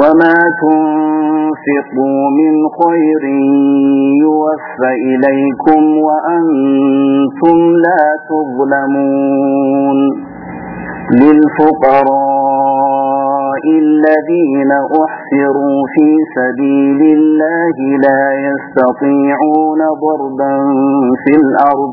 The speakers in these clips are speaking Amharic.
وما تنفقوا من خير يوفى إليكم وأنتم لا تظلمون للفقراء الذين أحسروا في سبيل الله لا يستطيعون ضربا في الأرض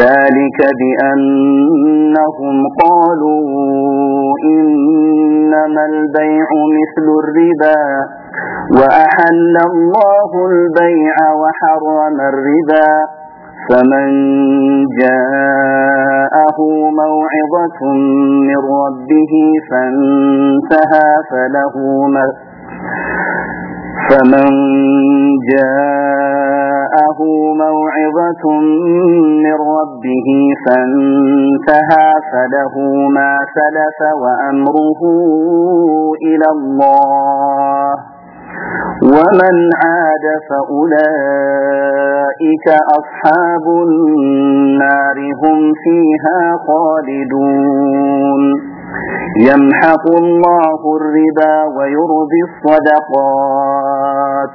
ذلك بأنهم قالوا إنما البيع مثل الربا وأحل الله البيع وحرم الربا فمن جاءه موعظة من ربه فانتهى فله فمن جاءه موعظة من ربه فانتهى فله ما سلف وأمره إلى الله. ومن عاد فأولئك أصحاب النار هم فيها خالدون. يمحق الله الربا ويربي الصدقات.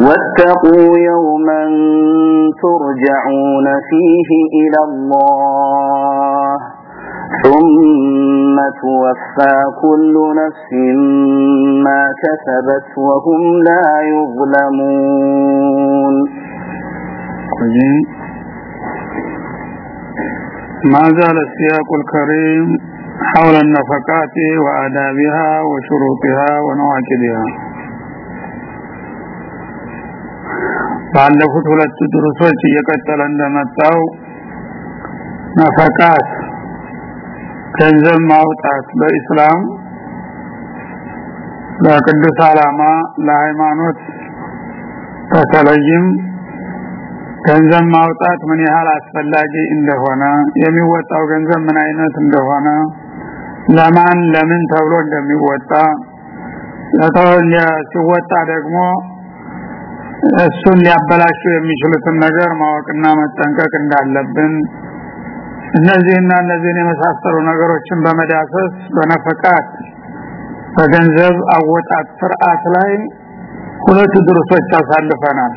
واتقوا يوما ترجعون فيه إلى الله ثم توفى كل نفس ما كسبت وهم لا يظلمون. ما زال السياق الكريم حول النفقات وآدابها وشروطها ونواكدها. ባለፉት ሁለት ድርሶች እየቀጠለ እንደመጣው ነፈቃት ገንዘብ ማውጣት በኢስላም ለቅዱስ ዓላማ ለሃይማኖት በተለይም ገንዘብ ማውጣት ምን ያህል አስፈላጊ እንደሆነ የሚወጣው ገንዘብ ምን አይነት እንደሆነ ለማን ለምን ተብሎ እንደሚወጣ ሲወጣ ደግሞ እሱን ሊያበላሹ የሚችሉትን ነገር ማወቅና መጠንቀቅ እንዳለብን እነዚህና እነዚህን የመሳሰሉ ነገሮችን በመዳሰስ በነፈቃት በገንዘብ አወጣት ስርዓት ላይ ሁለት ድርሶች አሳልፈናል።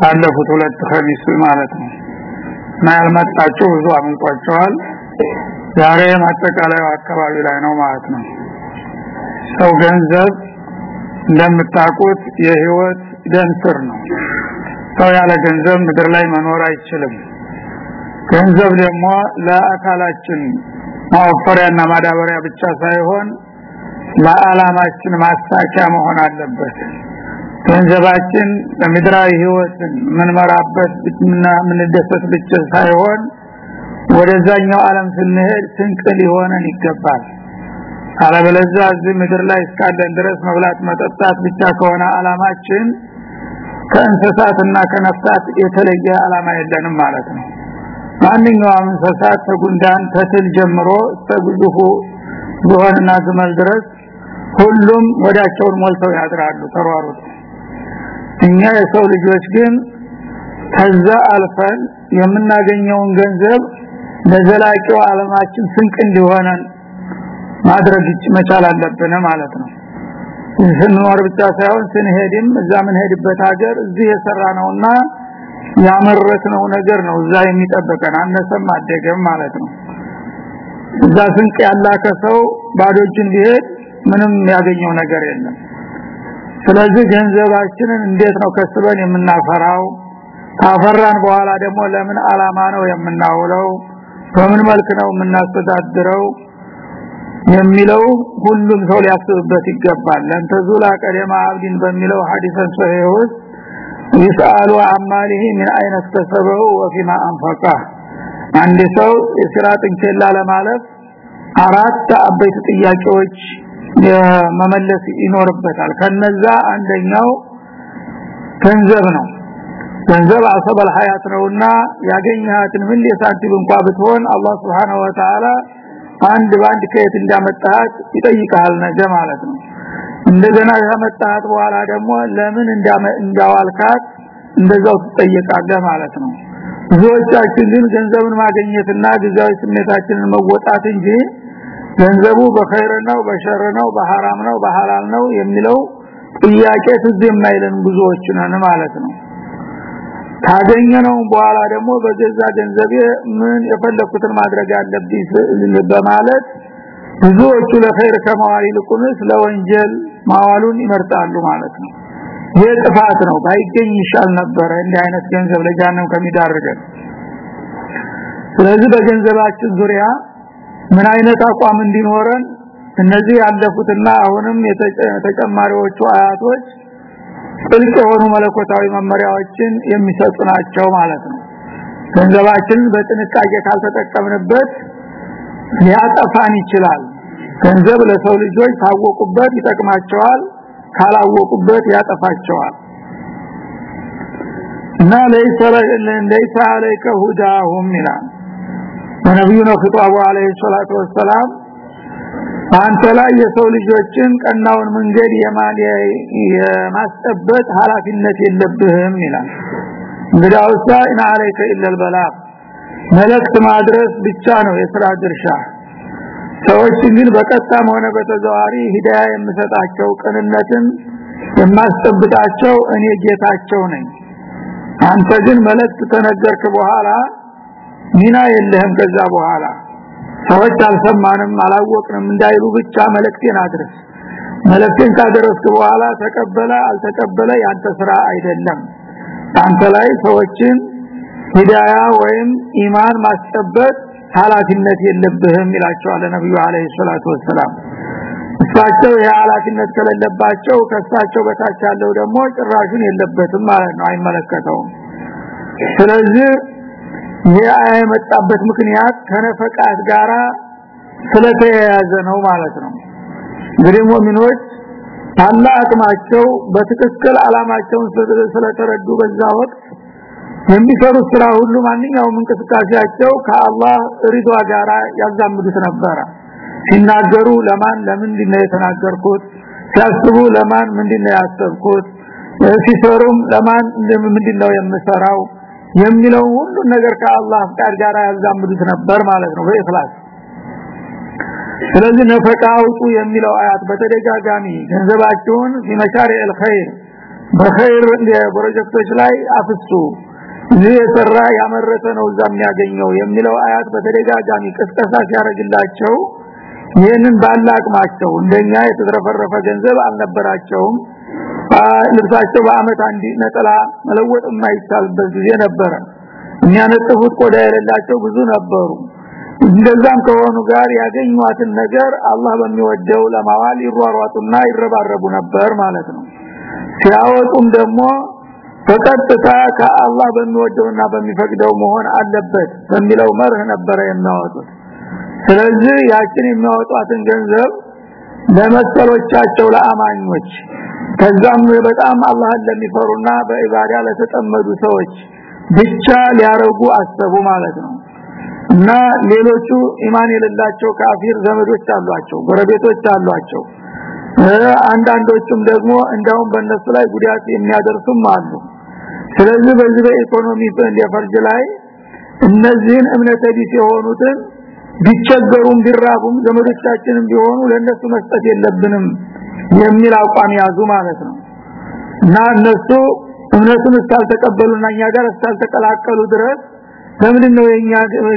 ባለፉት ሁለት ከሚስ ማለት ነው። እና ያልመጣችሁ ብዙ አመልጧቸዋል ዛሬ ማጠቃለያው አካባቢ ላይ ነው ማለት ነው። ሰው ገንዘብ እንደምታውቁት የህይወት ደም ነው። ሰው ያለ ገንዘብ ምድር ላይ መኖር አይችልም። ገንዘብ ደግሞ ለአካላችን ማወፈሪያና ማዳበሪያ ብቻ ሳይሆን ለዓላማችን ማሳኪያ መሆን አለበት። ገንዘባችን ለምድራዊ ህይወትን ምንመራበት እና ምንደሰት ብቻ ሳይሆን ወደዛኛው ዓለም ስንሄድ ስንቅ ሊሆነን ይገባል። አለበለዚያ እዚህ ምድር ላይ እስካለን ድረስ መብላት መጠጣት ብቻ ከሆነ አላማችን ከእንስሳትና ከነፍሳት የተለየ አላማ የለንም ማለት ነው። ማንኛውም እንስሳት ከጉንዳን ተትል ጀምሮ ግዙፉ ዝሆንና ግመል ድረስ ሁሉም ወዳቸውን ሞልተው ያድራሉ ተሯሩት እኛ የሰው ልጆች ግን ከዛ አልፈን የምናገኘውን ገንዘብ ለዘላቂው ዓለማችን ስንቅ እንዲሆነን ማድረግ መቻል አለብን ማለት ነው ስንኖር ብቻ ሳይሆን ስንሄድም እዛ ምንሄድበት ሀገር እዚህ የሰራ ነውና ያመረትነው ነገር ነው። እዛ የሚጠበቀን አነሰም አደገም ማለት ነው። እዛ ስንቅ ያላከ ሰው ባዶችን ቢሄድ ምንም ያገኘው ነገር የለም። ስለዚህ ገንዘባችንን እንዴት ነው ከስበን የምናፈራው? ካፈራን በኋላ ደግሞ ለምን አላማ ነው የምናውለው? በምን መልክ ነው የምናስተዳድረው የሚለው ሁሉም ሰው ሊያስብበት ይገባል። ለንተዙላ ቀደማ አብዲን በሚለው ሐዲሰን ሶሂህ ውስጥ ይስአሉ አማሊሂ ምን አይነት ተሰበው ወፊማ አንፈቃ አንድ ሰው የስራጥን ኬላ ለማለፍ አራት አበይት ጥያቄዎች መመለስ ይኖርበታል። ከነዛ አንደኛው ገንዘብ ነው። ገንዘብ አሰበል ሐያት ነውና ያገኛትን ምን የሳንቲም እንኳን ብትሆን አላህ Subhanahu Wa Ta'ala አንድ ባንድ ከየት እንዳመጣት ይጠይቃል ነገ ማለት ነው። እንደገና ያመጣት በኋላ ደግሞ ለምን እንዳዋልካት እንደዛው ትጠየቃለህ ማለት ነው። ብዙዎቻችን ግን ገንዘብን ማግኘትና ጊዜያዊ ስሜታችንን መወጣት እንጂ ገንዘቡ በኸይር ነው በሸር ነው በሐራም ነው በሐላል ነው የሚለው ጥያቄ ትዝ የማይለን ብዙዎች ነን ማለት ነው ካገኘነው በኋላ ደግሞ በገዛ ገንዘቤ ምን የፈለኩትን ማድረግ አለብኝ በማለት ብዙዎቹ ለኸይር ከማዋል ይልቁንስ ለወንጀል ማዋሉን ይመርጣሉ ማለት ነው። ይህ ጥፋት ነው። ባይገኝ ይሻል ነበረ እንዲህ አይነት ገንዘብ ለጃነም ከሚዳርገን። ስለዚህ በገንዘባችን ዙሪያ ምን አይነት አቋም እንዲኖረን እነዚህ ያለፉትና አሁንም የተጨማሪዎቹ አያቶች ጥልቅ የሆኑ መለኮታዊ መመሪያዎችን የሚሰጡ ናቸው ማለት ነው ገንዘባችንን በጥንቃቄ ካልተጠቀምንበት ሊያጠፋን ይችላል ገንዘብ ለሰው ልጆች ታወቁበት ይጠቅማቸዋል ካላወቁበት ያጠፋቸዋል እና ለይሰ ለይሰ عليك هداهم ይላል ነብዩ ነው ኺጣቡ አለይሂ ሰላቱ ወሰላም አንተ ላይ የሰው ልጆችን ቀናውን መንገድ የማል ኃላፊነት የለብህም ይላል። እንግዳውሳ እና አለይከ ኢለል በላ መልእክት ማድረስ ብቻ ነው የሥራ ድርሻ። ሰዎች ግን በቀጣም ሆነ በተዘዋሪ ሂዳያ የምሰጣቸው ቅንነትን የማስጠብቃቸው እኔ ጌታቸው ነኝ። አንተ ግን መልእክት ተነገርክ በኋላ ሚና የለህም ከዛ በኋላ። ሰዎች አልሰማንም አላወቅንም እንዳይሉ ብቻ መልእክቴን አድርስ። መልእክቴን ካደረስክ በኋላ ተቀበለ አልተቀበለ ያንተ ስራ አይደለም። አንተ ላይ ሰዎችን ሂዳያ ወይም ኢማን ማስጠበቅ ኃላፊነት የለብህም ይላቸዋል ነብዩ አለይሂ ሰላቱ ወሰለም እሳቸው የኃላፊነት ከሌለባቸው ከሳቸው በታች ያለው ደግሞ ጭራሹን የለበትም ማለት ነው አይመለከተውም። ስለዚህ ይህ የመጣበት ምክንያት ከነፈቃት ጋራ ስለተያያዘ ነው ማለት ነው። እንግዲህ ሙእሚኖች ታላ አቅማቸው በትክክል አላማቸውን ስለተረዱ በዛ ወቅት የሚሰሩት ስራ ሁሉ ማንኛውም እንቅስቃሴያቸው ከአላህ ሪዷ ጋራ ያዛምዱት ነበረ። ሲናገሩ ለማን ለምንድን ነው የተናገርኩት? ሲያስቡ ለማን ምንድን ነው ያሰብኩት? ሲሰሩም ለማን ምንድን ነው የምሰራው የሚለው ሁሉ ነገር ከአላህ ፍቃድ ጋር ያዛምዱት ነበር ማለት ነው። በእخلاص ስለዚህ ነፈቃ አውጡ የሚለው አያት በተደጋጋሚ ገንዘባችሁን ቢመሻሪዕ الخير በኸይር ፕሮጀክቶች ላይ አፍሱ። ይህ የሰራ ያመረተ ነው እዛ የሚያገኘው የሚለው አያት በተደጋጋሚ ቅስቀሳ ሲያደርግላቸው ይህንን ባላቅማቸው እንደኛ የተረፈረፈ ገንዘብ አልነበራቸውም። ልብሳቸው በአመት አንድ ነጠላ መለወጥ የማይቻልበት ጊዜ ነበረ። የሚያነጥፉት ቆዳ የሌላቸው ብዙ ነበሩ። እንደዛም ከሆኑ ጋር ያገኙዋትን ነገር አላህ በሚወደው ለማዋል ይሯሯጡና ይረባረቡ ነበር ማለት ነው። ሲያወጡም ደግሞ በቀጥታ ከአላህ በሚወደውና በሚፈቅደው መሆን አለበት በሚለው መርህ ነበረ የሚያወጡት። ስለዚህ ያችን የሚያወጧትን ገንዘብ ለመሰሎቻቸው ለአማኞች። ከዛም በጣም አላህን ለሚፈሩና በኢባዳ ለተጠመዱ ሰዎች ብቻ ሊያረጉ አሰቡ ማለት ነው። እና ሌሎቹ ኢማን የሌላቸው ካፊር ዘመዶች አሏቸው ጎረቤቶች አሏቸው። አንዳንዶቹም ደግሞ እንዳውም በእነሱ ላይ ጉዳት የሚያደርሱም አሉ። ስለዚህ በዚህ በኢኮኖሚ የፈርጅ ላይ እነዚህን እምነተ ቢስ የሆኑትን ቢቸገሩም ቢራቡም ዘመዶቻችንም ቢሆኑ ለነሱ መስጠት የለብንም የሚል አቋም ያዙ ማለት ነው። እና እነሱ እምነቱን እስካልተቀበሉና እኛ ጋር እስካልተቀላቀሉ ድረስ ለምንድን ነው የኛ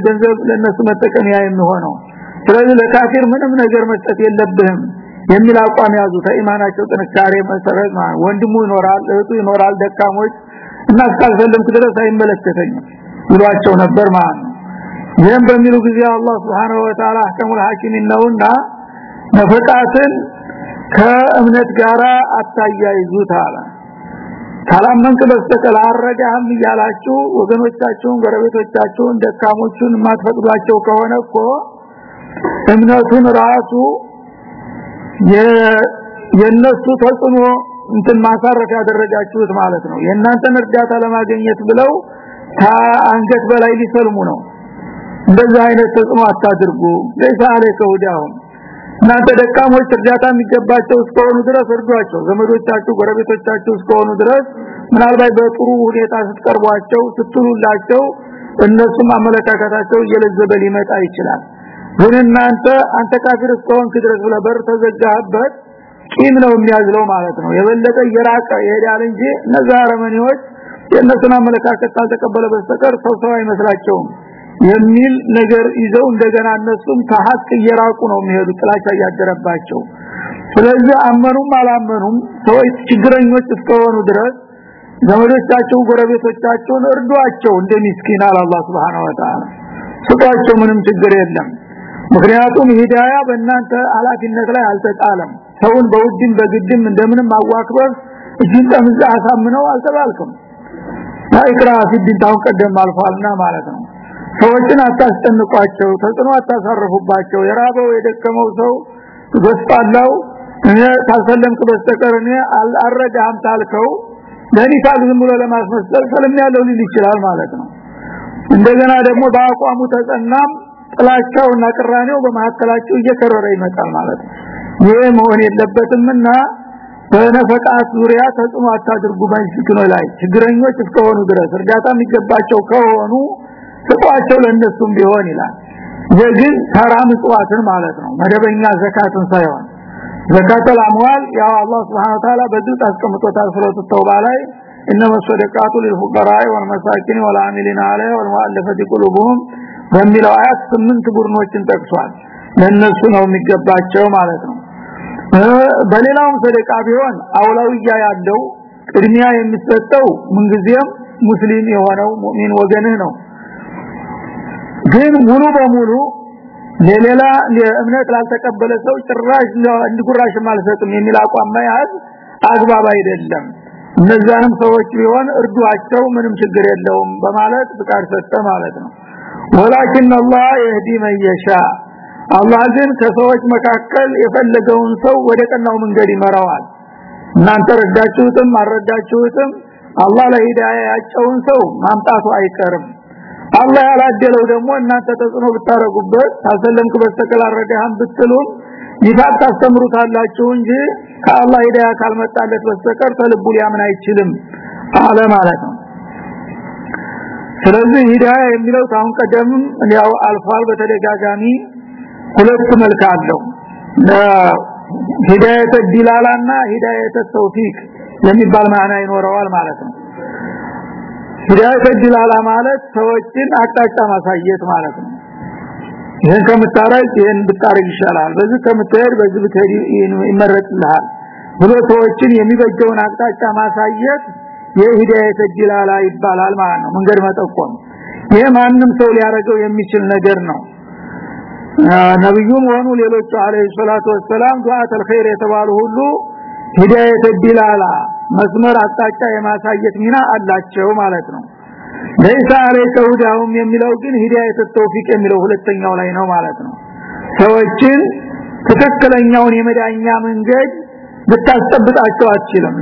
ገንዘብ ለነሱ መጠቀሚያ የሚሆነው? ስለዚህ ለካፊር ምንም ነገር መስጠት የለብህም የሚል አቋም ያዙ። ከኢማናቸው ጥንካሬ መሰረት ወንድሙ ይኖራል እህቱ ይኖራል ደካሞች እና እስካልሰለምክ ድረስ አይመለከተኝም ይሏቸው ነበር ማለት ይህም በሚሉ ጊዜ አላህ Subhanahu Wa Ta'ala አህከሙል ሐኪሚን ነውና ነፈቃትን ከእምነት ጋራ አታያይዙት አለ ካላመንክ በስተቀር አረጋህም እያላችሁ ወገኖቻችሁን ጎረቤቶቻችሁን ደካሞቹን ማትፈቅዷቸው ከሆነ እኮ እምነቱን ራሱ የነሱ ተጽዕኖ እንትን ማሳረፍ ያደረጋችሁት ማለት ነው። የእናንተን እርዳታ ለማግኘት ብለው አንገት በላይ ሊሰልሙ ነው እንደዚህ አይነት ተጽዕኖ አታድርጉ። ለይሳ አለከ ሁዳሁም እናንተ ደካሞች እርዳታ የሚገባቸው እስከሆኑ ድረስ እርዷቸው። ዘመዶቻችሁ ጎረቤቶቻችሁ እስከሆኑ ድረስ ምናልባት በጥሩ ሁኔታ ስትቀርቧቸው ስትሉላቸው እነሱም አመለካከታቸው እየለዘበ ሊመጣ ይችላል። ግን እናንተ አንተ ካፊር እስከሆንክ ድረስ ብለህ በር ተዘጋህበት ቂም ነው የሚያዝለው ማለት ነው። የበለጠ እየራቀ ይሄዳል እንጂ እነዛ አረመኔዎች የእነሱን አመለካከት ካልተቀበለ በስተቀር ሰው ሰው አይመስላቸውም የሚል ነገር ይዘው እንደገና እነሱም ከሐቅ እየራቁ ነው የሚሄዱ ጥላቻ እያደረባቸው። ስለዚህ አመኑም አላመኑም ሰዎች ችግረኞች እስከሆኑ ድረስ ዘመዶቻቸው ጎረቤቶቻቸውን እርዷቸው እንደ ምስኪን አላህ Subhanahu Wa Ta'ala ስጧቸው ምንም ችግር የለም። ምክንያቱም ሂዳያ በእናንተ ኃላፊነት ላይ አልተጣለም። ሰውን በውድም በግድም እንደምንም አዋክበህ እጅን ጠምዛ አሳምነው አልተባልክም። ታይክራ ሲድን ታውን ቀደም አልፏልና ማለት ነው ሰዎችን አታስጨንቋቸው ተጽዕኖ አታሳርፉባቸው። የራበው የደከመው ሰው በስጣላው እኔ ታሰለምክ በስተቀር እኔ አልረዳህም ታልከው ለኒፋቅ ዝም ብሎ ለማስመሰል ሰለም ያለው ሊል ይችላል ማለት ነው። እንደገና ደግሞ በአቋሙ ተጸናም ጥላቻውና ቅራኔው በመሐከላቸው እየከረረ ይመጣል ማለት ነው። ይሄ መሆን የለበትምና በነፈቃት ዙሪያ ተጽዕኖ አታድርጉ። ባንሽክኖ ላይ ችግረኞች እስከሆኑ ድረስ እርዳታ የሚገባቸው ከሆኑ ስጧቸው ለነሱም ቢሆን ይላል የግን ተራ ምጽዋትን ማለት ነው መደበኛ ዘካትን ሳይሆን ዘካተል አምዋል ያው አላህ Subhanahu Wa Ta'ala በግልጽ አስቀምጦታል ሱረቱ ተውባ ላይ انما الصدقات للفقراء والمساكين والعاملين عليها والمؤلفة قلوبهم በሚለው አያት ስምንት ቡድኖችን ጠቅሷል ለነሱ ነው የሚገባቸው ማለት ነው በሌላውም ሰደቃ ቢሆን አውላውያ ያለው ቅድሚያ የሚሰጠው ምንጊዜም ሙስሊም የሆነው ሙእሚን ወገንህ ነው ግን ሙሉ በሙሉ ለሌላ እምነት ላልተቀበለ ሰው ጭራሽ እንድጉራሽ ማልሰጥም የሚል አቋም መያዝ አግባብ አይደለም እነዛንም ሰዎች ቢሆን እርዷቸው ምንም ችግር የለውም በማለት ፍቃድ ሰጠ ማለት ነው ወላኪን አላህ يهدي من يشاء አላህ ግን ከሰዎች መካከል የፈለገውን ሰው ወደ ቀናው መንገድ ይመራዋል እናንተ ረዳችሁትም አረዳችሁትም አላህ ለሂዳያ ያጨውን ሰው ማምጣቱ አይቀርም አላህ ያላደለው ደግሞ እናንተ ተጽዕኖ ብታረጉበት ታሰለምክ በስተቀር አረዳህም ብትሉም ይፋት ታስተምሩታላችሁ እንጂ ከአላህ ሂዳያ ካልመጣለት በስተቀር ተልቡ ሊያምን አይችልም አለ ማለት ነው። ስለዚህ ሂዳያ የሚለው ታሁን ቀደምም ያው አልፏል። በተደጋጋሚ ሁለት መልክ አለው። ሂዳየተ ዲላላና ሂዳየተ ተውፊቅ የሚባል ማዕና ይኖረዋል ማለት ነው ሂዳየተ ዲላላ ማለት ሰዎችን አቅጣጫ ማሳየት ማለት ነው። ይሄን ከምታረግ ይሄን ብታረግ ይሻላል። በዚህ ከምትሄድ በዚህ ብትሄድ ይመረጥልሃል ብሎ ሰዎችን የሚበጀውን አቅጣጫ ማሳየት የሂዳየተ ዲላላ ይባላል ማለት ነው። መንገድ መጠቆም ይሄ ማንም ሰው ሊያረገው የሚችል ነገር ነው። ነብዩም ሆኑ ሌሎቹ አለይሂ ሰላቱ ወሰላም ዱዓተል ኸይር የተባሉ ሁሉ ሂዳየተ ዲላላ መስመር አቅጣጫ የማሳየት ሚና አላቸው ማለት ነው ለይሳ አለይከ ሁዳሁም የሚለው ግን ሂዳየተ ተውፊቅ የሚለው ሁለተኛው ላይ ነው ማለት ነው ሰዎችን ትክክለኛውን የመዳኛ መንገድ ልታስጠብጣቸው አትችልም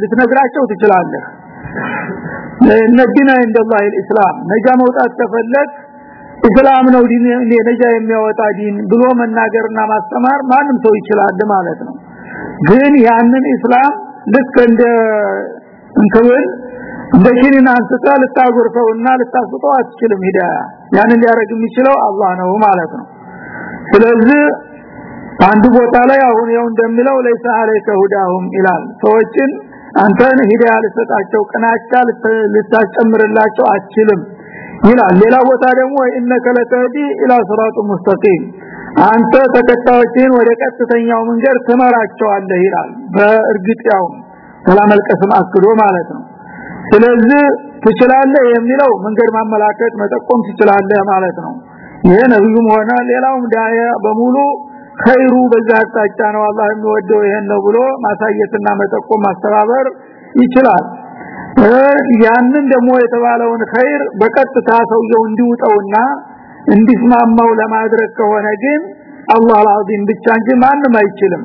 ልትነግራቸው ትችላለህ ነዲና እንደላህ الاسلام ነጃ መውጣት ከፈለግ እስላም ነው ዲን ነጃ የሚያወጣ ዲን ብሎ መናገርና ማስተማር ማንም ሰው ይችላል ማለት ነው ግን ያንን እስላም ልክ እንደ እንከወል እንደ አንስታ ልታጎርሰውና ልታስጠው አትችልም ሂዳያ ያንን ሊያረግ የሚችለው አላህ ነው ማለት ነው። ስለዚህ አንዱ ቦታ ላይ አሁን ያው እንደሚለው ለይሳ አለይከ ሁዳሁም ይላል። ሰዎችን አንተን ሂዳያ ልሰጣቸው ቅናቻ ልታጨምርላቸው አትችልም ይላል። ሌላ ቦታ ደግሞ ኢነከ ለተዲ ኢላ ሲራጡ ሙስተቂም አንተ ተከታዮችን ወደ ቀጥተኛው መንገድ ትመራቸዋለህ ይላል። በእርግጥ ያው ሰላመልቀስም አክዶ ማለት ነው። ስለዚህ ትችላለህ የሚለው መንገድ ማመላከት መጠቆም ትችላለህ ማለት ነው። ይሄ ነብዩም ሆነ ሌላውም ዳያ በሙሉ ኸይሩ በዛ አቅጣጫ ነው አላህ የሚወደው ይሄን ነው ብሎ ማሳየትና መጠቆም ማስተባበር ይችላል። ያንን ደግሞ የተባለውን ኸይር በቀጥታ ሰውየው እንዲውጠውና እንዲስማማው ለማድረግ ከሆነ ግን አላህ አልዓዚም ብቻ እንጂ ማንም አይችልም።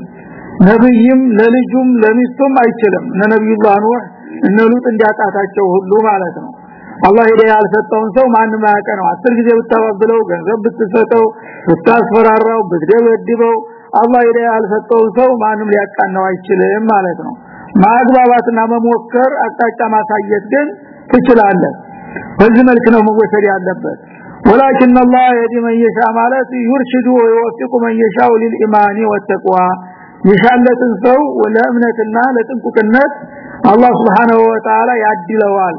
ነብይም ለልጁም ለሚስቱም አይችልም። ነብዩላህ ኑህ እነ እንዲያጣታቸው ሁሉ ማለት ነው። አላህ ሂዳያ ያልሰጠውን ሰው ማንም አያቀነው። አስር ጊዜ ብታባብለው ገንዘብ ብትሰጠው ብታስፈራራው ብትደበድበው አላህ ሂዳያ ያልሰጠውን ሰው ማንም ሊያቃነው አይችልም ማለት ነው። ማግባባትና መሞከር አቅጣጫ ማሳየት ግን ትችላለህ። በዚህ መልክ ነው መወሰድ ያለበት ولكن الله يهدي من يشاء ማለት يرشد ويوفق من يشاء للإيمان والتقوى የሻለትን ሰው ለእምነትና ለጥንቁቅነት አላህ Subhanahu Wa Ta'ala ያድለዋል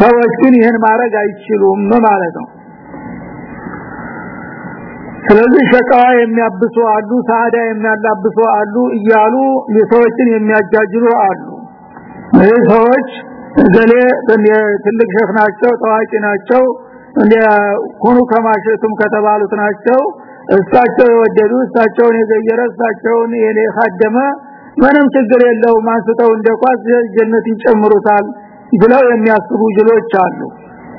ሰዎች ግን ይሄን ማድረግ አይችሉም ማለት ነው ስለዚህ ሸቃዋ የሚያብሱ አሉ ሳዳ የሚያላብሱ አሉ እያሉ የሰዎችን የሚያጃጅሉ አሉ ይህ ሰዎች ዘሌ ትልቅ ሸፍ ናቸው ታዋቂ ናቸው ኮኑ ከማሸቱም ከተባሉት ናቸው። እሳቸው የወደዱ እሳቸውን የዘየረ እሳቸውን የካደመ ምንም ችግር የለው ማስተው እንደኳስ ጀነት ይጨምሩታል ብለው የሚያስቡ ጅሎች አሉ።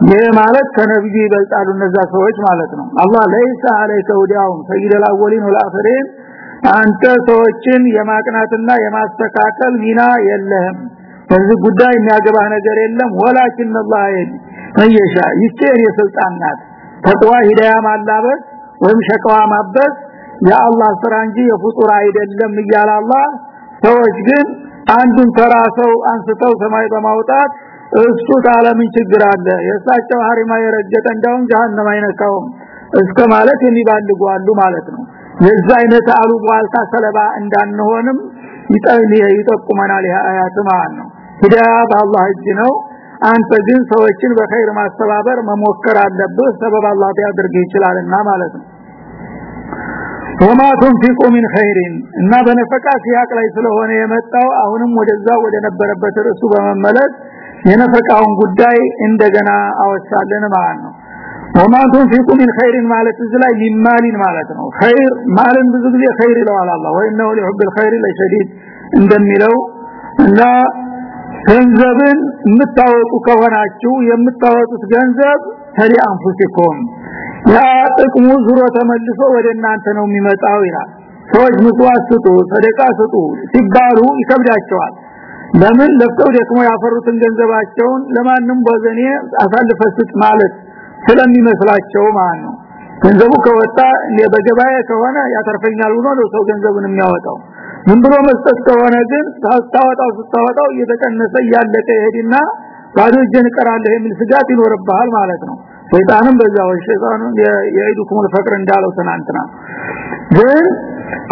ይሄ ማለት ከነብዩ ይበልጣሉ እነዛ ሰዎች ማለት ነው። አላህ ለይሳ አለይከ ሁዳውም ሰይደል አወሊን ወልአኺሪን። አንተ ሰዎችን የማቅናትና የማስተካከል ሚና የለህም። በዚህ ጉዳይ የሚያገባህ ነገር የለም። ወላኪን አላህ ይሻ ይቼ የስልጣን ናት። ተቅዋ ሂዳያ ማላበስ ወይም ሸቀዋ ማበስ የአላህ ስራ እንጂ የፍጡር አይደለም እያለ አላህ ሰዎች ግን አንዱን ተራ ሰው አንስተው ሰማይ በማውጣት እሱ ታለምን ችግር አለ? የእሳቸው ሀሪማ የረገጠ እንደውም ጀሃነም አይነካውም። እስከ ማለት የሚባልጉ አሉ ማለት ነው። የዛ አይነት አሉ ቧልታ ሰለባ እንዳንሆንም ይጠቁመናል ይህ አያት ማለት ነው። ሂዳያ በአላህ እጅ ነው አንተ ግን ሰዎችን በኸይር ማስተባበር መሞከር አለብህ ሰበብ አላህ ቢያደርግ ይችላልና ማለት ነው። ወማ ትንፊቁ ሚን ኸይሪን እና በነፈቃ ሲያቅ ላይ ስለሆነ የመጣው አሁንም ወደዛ ወደ ነበረበት ርሱ በመመለስ የነፈቃውን ጉዳይ እንደገና አወሳለን ማለት ነው። وما تنفقوا من خير ማለት እዚህ ላይ ሚማሊን ማለት ነው። خير مال ን ብዙ ጊዜ خير ይለዋል አላህ وإنه لحب الخير لشديد እንደሚለው እና ገንዘብን የምታወጡ ከሆናችሁ የምታወጡት ገንዘብ فلأنفسكم። ያ ጥቅሙ ዙሮ ተመልሶ ወደ እናንተ ነው የሚመጣው ይላል። ሰዎች ምጽዋት ስጡ ሰደቃ ስጡ ሲባሉ ይከብዳቸዋል። ለምን? ለፍተው ደግሞ ያፈሩትን ገንዘባቸውን ለማንም በዘኔ አሳልፈስት ማለት ስለሚመስላቸው ማለት ነው። ገንዘቡ ከወጣ በገበያ ከሆነ ያተርፈኛል ብሎ ነው ሰው ገንዘቡን የሚያወጣው ምን ብሎ መስጠት ከሆነ ግን ታስታወጣው ስታወጣው እየተቀነሰ እያለቀ ይሄድና ባዶ እጅን ቀራለህ የሚል ስጋት ይኖርብሃል ማለት ነው። ሰይጣንም በዛው ሰይጣኑ የይዱኩም ፈቅር እንዳለው ትናንትና። ግን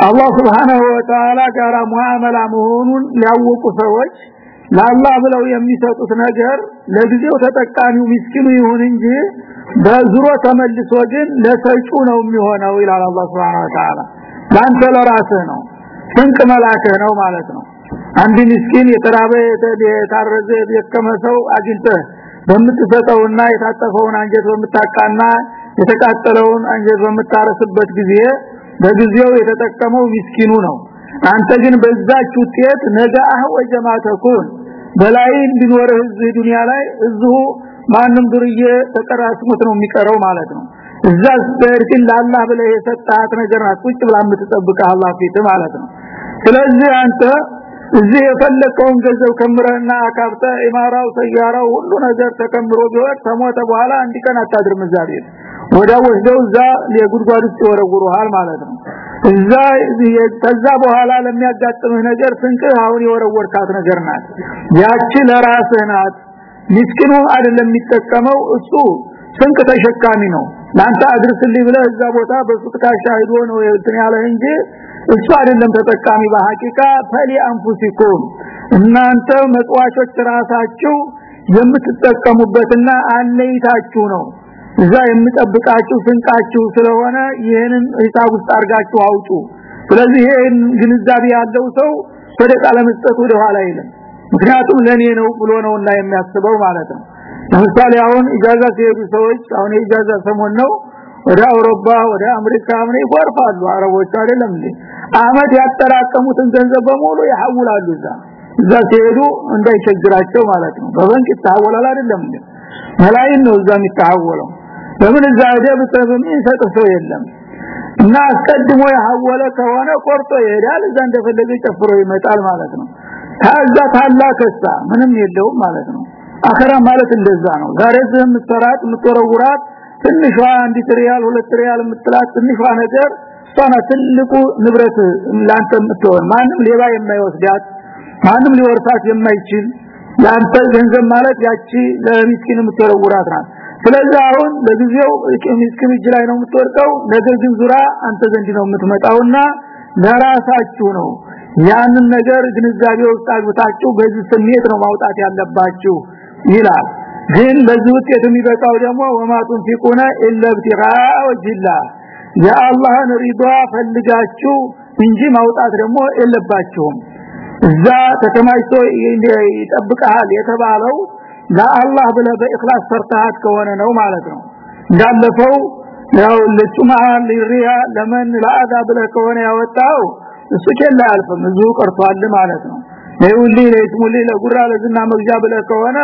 አላህ Subhanahu Wa Ta'ala ጋራ ሙአመላ መሆኑን ያወቁ ሰዎች ለአላህ ብለው የሚሰጡት ነገር ለጊዜው ተጠቃሚው ምስኪኑ ይሁን እንጂ በዙሮ ተመልሶ ግን ለሰጪው ነው የሚሆነው ይላል አላህ Subhanahu Wa Ta'ala ላንተ ለራስህ ነው። ስንቅ መላክህ ነው ማለት ነው። አንድ ምስኪን የተራበ የታረዘ የከመ ሰው አግኝተህ የታጠፈውን አንጀት በምታቃና የተቃጠለውን አንጀት በምታረስበት ጊዜ በጊዜው የተጠቀመው ምስኪኑ ነው። አንተ ግን በዛች ውጤት ነጋህ ወጀማተኩን በላይ እንዲኖርህ እዚህ ዱንያ ላይ እዚሁ ማንም ዱርዬ ተቀራስሙት ነው የሚቀረው ማለት ነው። እዛ ስተርክን ለአላህ ብለህ የሰጣት ነገር ናት። ቁጭ ብላ የምትጠብቀህ አላህ ፊት ማለት ነው ስለዚህ አንተ እዚህ የፈለከውን ገንዘብ ከምረና አካብተ ኢማራው ሰያራው ሁሉ ነገር ተከምሮ ቢወር ተሞተ በኋላ አንድ ቀን አታድርም እዛ ቤት። ወዳ ወስደው እዛ የጉድጓድ ውስጥ ማለት ነው። እዛ ከዛ በኋላ ለሚያጋጥምህ ነገር ስንቅህ አሁን የወረወርካት ነገር ናት። ያቺ ለራስህ ናት። ምስኪኑ አይደለም የሚጠቀመው እሱ ስንቅ ተሸካሚ ነው። ላንተ አድርስልኝ ብለህ እዛ ቦታ በሱ ተካሻ ሄዶ ነው እንትን ያለህ እንጂ እሱ አይደለም ተጠቃሚ በሐቂቃ ፈሊ አንፉሲኩም። እናንተ መጥዋቾች ራሳችሁ የምትጠቀሙበትና አለይታችሁ ነው። እዛ የምጠብቃችሁ ስንቃችሁ ስለሆነ ይህንን ሂሳብ ውስጥ አርጋችሁ አውጡ። ስለዚህ ይሄን ግንዛቤ ያለው ሰው ሰደቃ ለመስጠት ወደ ኋላ አይልም። ምክንያቱም ለኔ ነው ብሎ ነው እና የሚያስበው ማለት ነው። ለምሳሌ አሁን ኢጃዛ ሲሄዱ ሰዎች አሁን ኢጃዛ ሰሞን ነው ወደ አውሮፓ ወደ አሜሪካ ምን ይጎርፋሉ? አረቦች አይደለም እንዴ? አመት ያጠራቀሙትን ገንዘብ በሙሉ ያሐውላሉ እዛ። እዛ ሲሄዱ እንዳይቸግራቸው ማለት ነው። በባንክ ይታወላል አይደለም እንዴ? መላይን ነው እዛ የሚታወለው ለምን እዛ ሄደ? በተበም ይሰጥ ሰው የለም። እና አስቀድሞ ያሐወለ ከሆነ ቆርጦ ይሄዳል። እዛ እንደፈለገ ጨፍሮ ይመጣል ማለት ነው። ታዛ ታላከሳ ምንም የለውም ማለት ነው። አኸራ ማለት እንደዛ ነው። ዛሬ የምትሰራት የምትወረውራት ትንሿ አንዲት ሪያል ሁለት ሪያል የምትላት ትንሿ ነገር እሷና ትልቁ ንብረት ላንተ የምትሆን ማንም ሌባ የማይወስዳት ማንም ሊወርሳት የማይችል ያንተ ገንዘብ ማለት ያቺ ለሚስኪን የምትወረውራት ናት። ስለዚህ አሁን ለጊዜው ሚስኪን እጅ ላይ ነው የምትወርቀው ነገር ግን ዙራ አንተ ዘንድ ነው የምትመጣውና ለራሳችሁ ነው። ያንን ነገር ግንዛቤ ውስጥ አግብታችሁ በዚህ ስሜት ነው ማውጣት ያለባችሁ ይላል ግን በዚህ ውጤት የሚበቃው ደግሞ ወማቱን ፊቁና ኢለብቲራ ወጅላ የአላህን ሪዳ ፈልጋችሁ እንጂ ማውጣት ደግሞ የለባችሁም። እዛ ተከማይቶ ይጠብቃል የተባለው ለአላህ ብለ በእخلاص ፈርታሃት ከሆነ ነው ማለት ነው። እንዳለፈው ያው ለጁማ ለሪያ ለምን ለአዳ ብለ ከሆነ ያወጣው እሱ ከላ አልፈም እዙ ቀርቷል ማለት ነው። ለውሊ ለይስሙሊ ለጉራ ለዝና መግዣ ብለ ከሆነ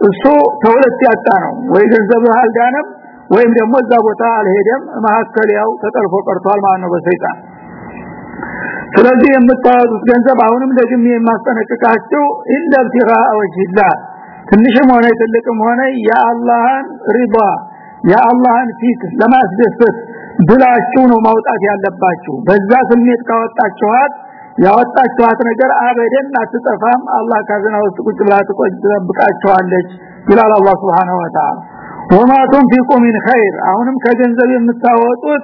እሱ ተውለት ያጣ ነው። ወይ ገንዘብ አልዳነም ወይም ደግሞ እዛ ቦታ አልሄደም። ያው ተጠልፎ ቀርቷል ማለት ነው በሰይጣን። ስለዚህ የምታወጡት ገንዘብ አሁንም ደግሜ የማስጠነቅቃችሁ ኢላ ብቲራ ወጅላ ትንሽም ሆነ ትልቅም ሆነ የአላህን ሪባ የአላህን ፊት ለማስደሰት ብላችሁ ነው ማውጣት ያለባችሁ። በዛ ስሜት ካወጣችኋት ያወጣችኋት ነገር አበደን አትጠፋም አላህ ካዘና ውስጥ ቁጭ ብላ ትጠብቃችኋለች ይላል አላህ Subhanahu Wa Ta'ala ወማ ትንፊቁ ሚን ኸይር አሁንም ከገንዘብ የምታወጡት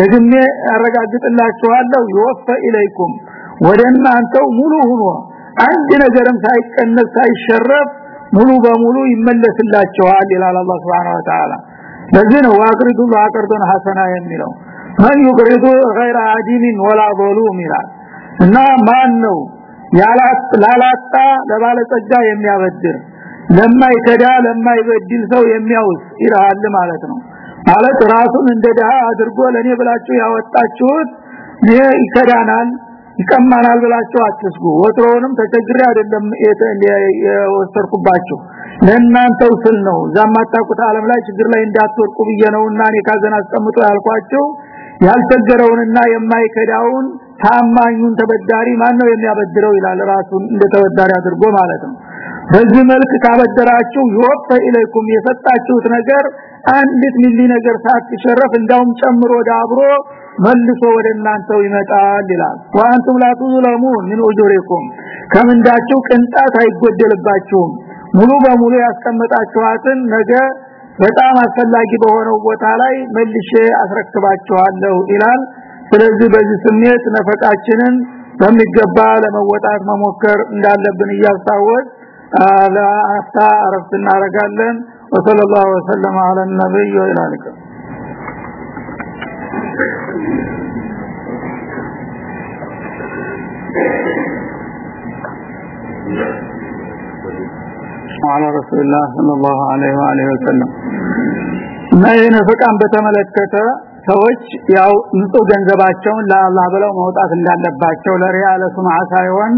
ደግሜ ያረጋግጥላችኋለሁ ይወፈ ኢለይኩም ወደ እናንተው ሙሉ ሆኖ አንድ ነገርም ሳይቀነስ ሳይሸረፍ ሙሉ በሙሉ ይመለስላችኋል ይላል አላህ Subhanahu Wa Ta'ala ለዚህ ነው ዋቅሪዱ አቀርዶን ሐሰና የሚለው ማን ይቅሪዱ غير عديم ولا ظلوم ይላል እና ማን ነው ላላጣ ለባለጸጋ የሚያበድር ለማይከዳ ለማይበድል ሰው የሚያውስ ይላል ማለት ነው። ማለት ራሱን እንደ አድርጎ ለኔ ብላችሁ ያወጣችሁት ይከዳናል ይቀማናል ብላችሁ አትስጉ ወትሮውንም ተቸግሬ አይደለም የወሰርኩባችሁ ለእናንተው ስል ነው። ዛማታቁት ዓለም ላይ ችግር ላይ እንዳትወርቁ ብዬ ነውና እኔ ካዘን አስቀምጦ ያልኳችሁ ያልተገረውንና የማይከዳውን ታማኙን ተበዳሪ ማን ነው የሚያበድረው ይላል ራሱን እንደ ተበዳሪ አድርጎ ማለት ነው። በዚህ መልክ ካበደራችሁ ይወጣ ኢለይኩም የሰጣችሁት ነገር አንዲት ሚሊ ነገር ሳትሸረፍ እንዳውም ጨምሮ ዳብሮ መልሶ ወደ እናንተው ይመጣል ይላል። ወአንቱም ላቱዙለሙን ምን ኡጁሪኩም ከምንዳችሁ ቅንጣት አይጎደልባችሁም። ሙሉ በሙሉ ያስቀመጣችኋትን ነገ በጣም አስፈላጊ በሆነው ቦታ ላይ መልሼ አስረክባችኋለሁ ይላል። ስለዚህ በዚህ ስሜት ነፈቃችንን በሚገባ ለመወጣት መሞከር እንዳለብን እያስታወስ ለአፍታ አረፍት እናረጋለን وصلى الله وسلم على النبي وعلى اله وعلى رسول الله صلى الله عليه وآله وسلم እና የነፍቃን በተመለከተ ሰዎች ያው ንጹህ ገንዘባቸውን ለአላህ ብለው መውጣት እንዳለባቸው ለሪያ ለሱምዓ ሳይሆን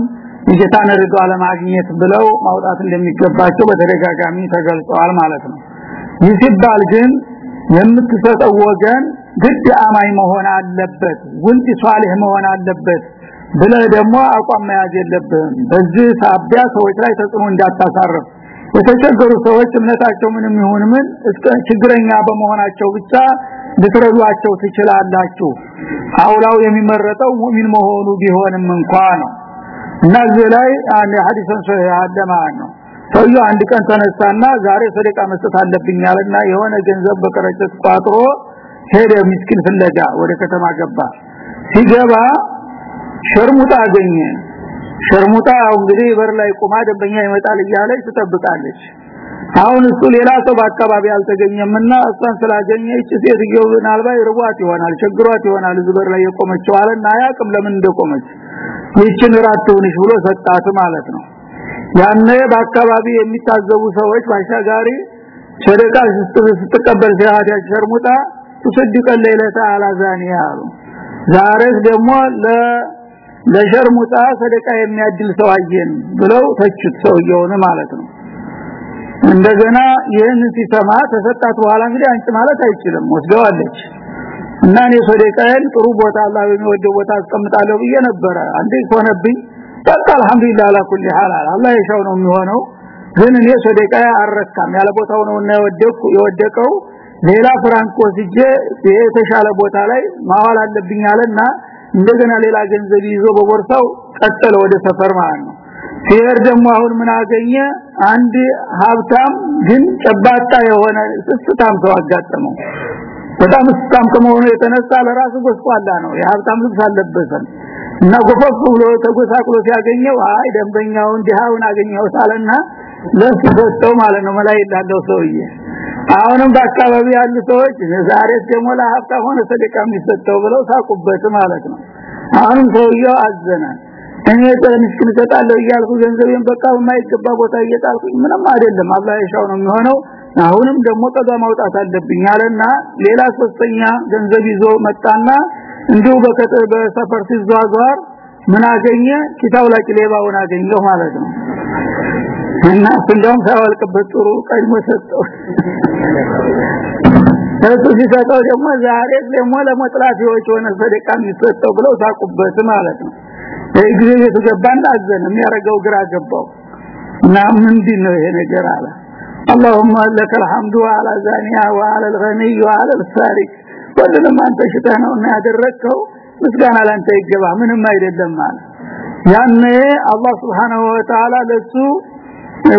የጌታን ርዶ ለማግኘት ብለው ማውጣት እንደሚገባቸው በተደጋጋሚ ተገልጿል ማለት ነው። ይህ ሲባል ግን የምትሰጠው ወገን ግድ አማኝ መሆን አለበት ወንድ ሷሊህ መሆን አለበት ብለ ደግሞ አቋም መያዝ የለብህም። በዚህ ሳቢያ ሰዎች ላይ ተጽዕኖ እንዳታሳርፍ። የተቸገሩ ሰዎች እምነታቸው ምንም ይሁን ምን ችግረኛ በመሆናቸው ብቻ ልትረዷቸው ትችላላችሁ። አውላው የሚመረጠው ሙእሚን መሆኑ ቢሆንም እንኳን ነው። እና እዚህ ላይ አንድ ሐዲስን ሶሂህ አለ ነው። ሰውየው አንድ ቀን ተነሳና ዛሬ ሰደቃ መስጠት አለብኝ የሆነ ገንዘብ በከረጢት ቋጥሮ ሄደ ምስኪን ፍለጋ ወደ ከተማ ገባ። ሲገባ ሸርሙጣ አገኘ። ሸርሙጣ እንግዲህ በር ላይ ቆማ ደንበኛ ይመጣል እያለች ትጠብቃለች አሁን እሱ ሌላ ሰው በአካባቢ አልተገኘምና እሷን ስላገኘች ሴትየው ምናልባት ርቧት ይሆናል ቸግሯት ይሆናል እዚህ በር ላይ የቆመችው አለና አያቅም ለምን እንደቆመች። ይችን ራትውንሽ ብሎ ሰጣት ማለት ነው። ያነ በአካባቢ የሚታዘቡ ሰዎች ባሻጋሪ ሸደቃ ስትቀበል ሲያዳ ሸርሙጣ ትስድቀ ለይለታ አላዛኒያ አሉ። ዛሬስ ደግሞ ለ ለሸርሙጣ ሰደቃ የሚያድል ሰው አየን ብለው ተችት ሰውየውን ማለት ነው እንደገና ይህን ሲሰማ ተሰጣት በኋላ እንግዲህ አንቺ ማለት አይችልም ወስደዋለች። እና እኔ ሰደቃዬን ጥሩ ቦታ አላህ የሚወደው ቦታ አስቀምጣለሁ ብዬ ነበረ። አንዴ ሆነብኝ። በቃ አልহামዱሊላህ አላ ኩሊ ሐል። አላህ የሻው ነው የሚሆነው። ግን እኔ ሰደቃዬ አረካም ያለ ቦታው ነው እና የወደቁ የወደቀው። ሌላ ፍራንክ ወስጄ የተሻለ ቦታ ላይ ማዋል አለብኝ አለና እንደገና ሌላ ገንዘብ ይዞ በቦርሳው ቀጠለ ወደ ሰፈር ማለት ነው ሲሄድ ደግሞ አሁን ምን አገኘ? አንድ ሀብታም ግን ጨባጣ የሆነ ስስታም ሰው አጋጠመው። በጣም ስስታም ከመሆኑ የተነሳ ለራሱ ጎስቋላ ነው። የሀብታም ልብስ አለበሰም እና ጎፈፍ ብሎ ተጎሳቅሎ ሲያገኘው አይ ደንበኛውን ዲሃውን አገኘው ሳለና ለሱ ሰጠው ማለት ነው። መላይ እንዳለው ሰውዬ አሁንም በአካባቢ ያሉ ሰዎች ዛሬ ደግሞ ለሀብታም ሆነ ሰደቃ የሚሰጠው ብለው ሳቁበት ማለት ነው። አሁንም ሰውየው አዘነ እኔ ምስኪን ሰጣለሁ እያልኩ ገንዘቤን በቃ የማይገባ ቦታ እየጣልኩ ምንም አይደለም። አላህ የሻው ነው የሚሆነው። አሁንም ደግሞ ቀዷ ማውጣት አለብኝ አለና ሌላ ሶስተኛ ገንዘብ ይዞ መጣና እንዲሁ በከተር በሰፈር ሲዟዟር ምን አገኘ? ኪታው ላይ ሌባውን አገኘው ማለት ነው። እና እንደውም ሳይወልቅበት ጥሩ ቀድሞ ሰጠው። እሱ ሲሰጠው ደግሞ ዛሬ ደግሞ ለመጥላፊዎች ሆነ ሰደቃ የሚሰጠው ብለው ሳቁበት ማለት ነው ጊዜ ቤቱ ገባና አዘነ የሚያረገው ግራ ገባው እና ምንድን ነው ይሄ ነገር አለ اللهم لك الحمد على زانيا وعلى الغني وعلى السارق ሁሉንም አንተ ሽተህ ነው እና ያደረከው ምስጋና ላንተ ይገባ ምንም አይደለም ማለት ያኔ አላህ Subhanahu Wa Ta'ala ለሱ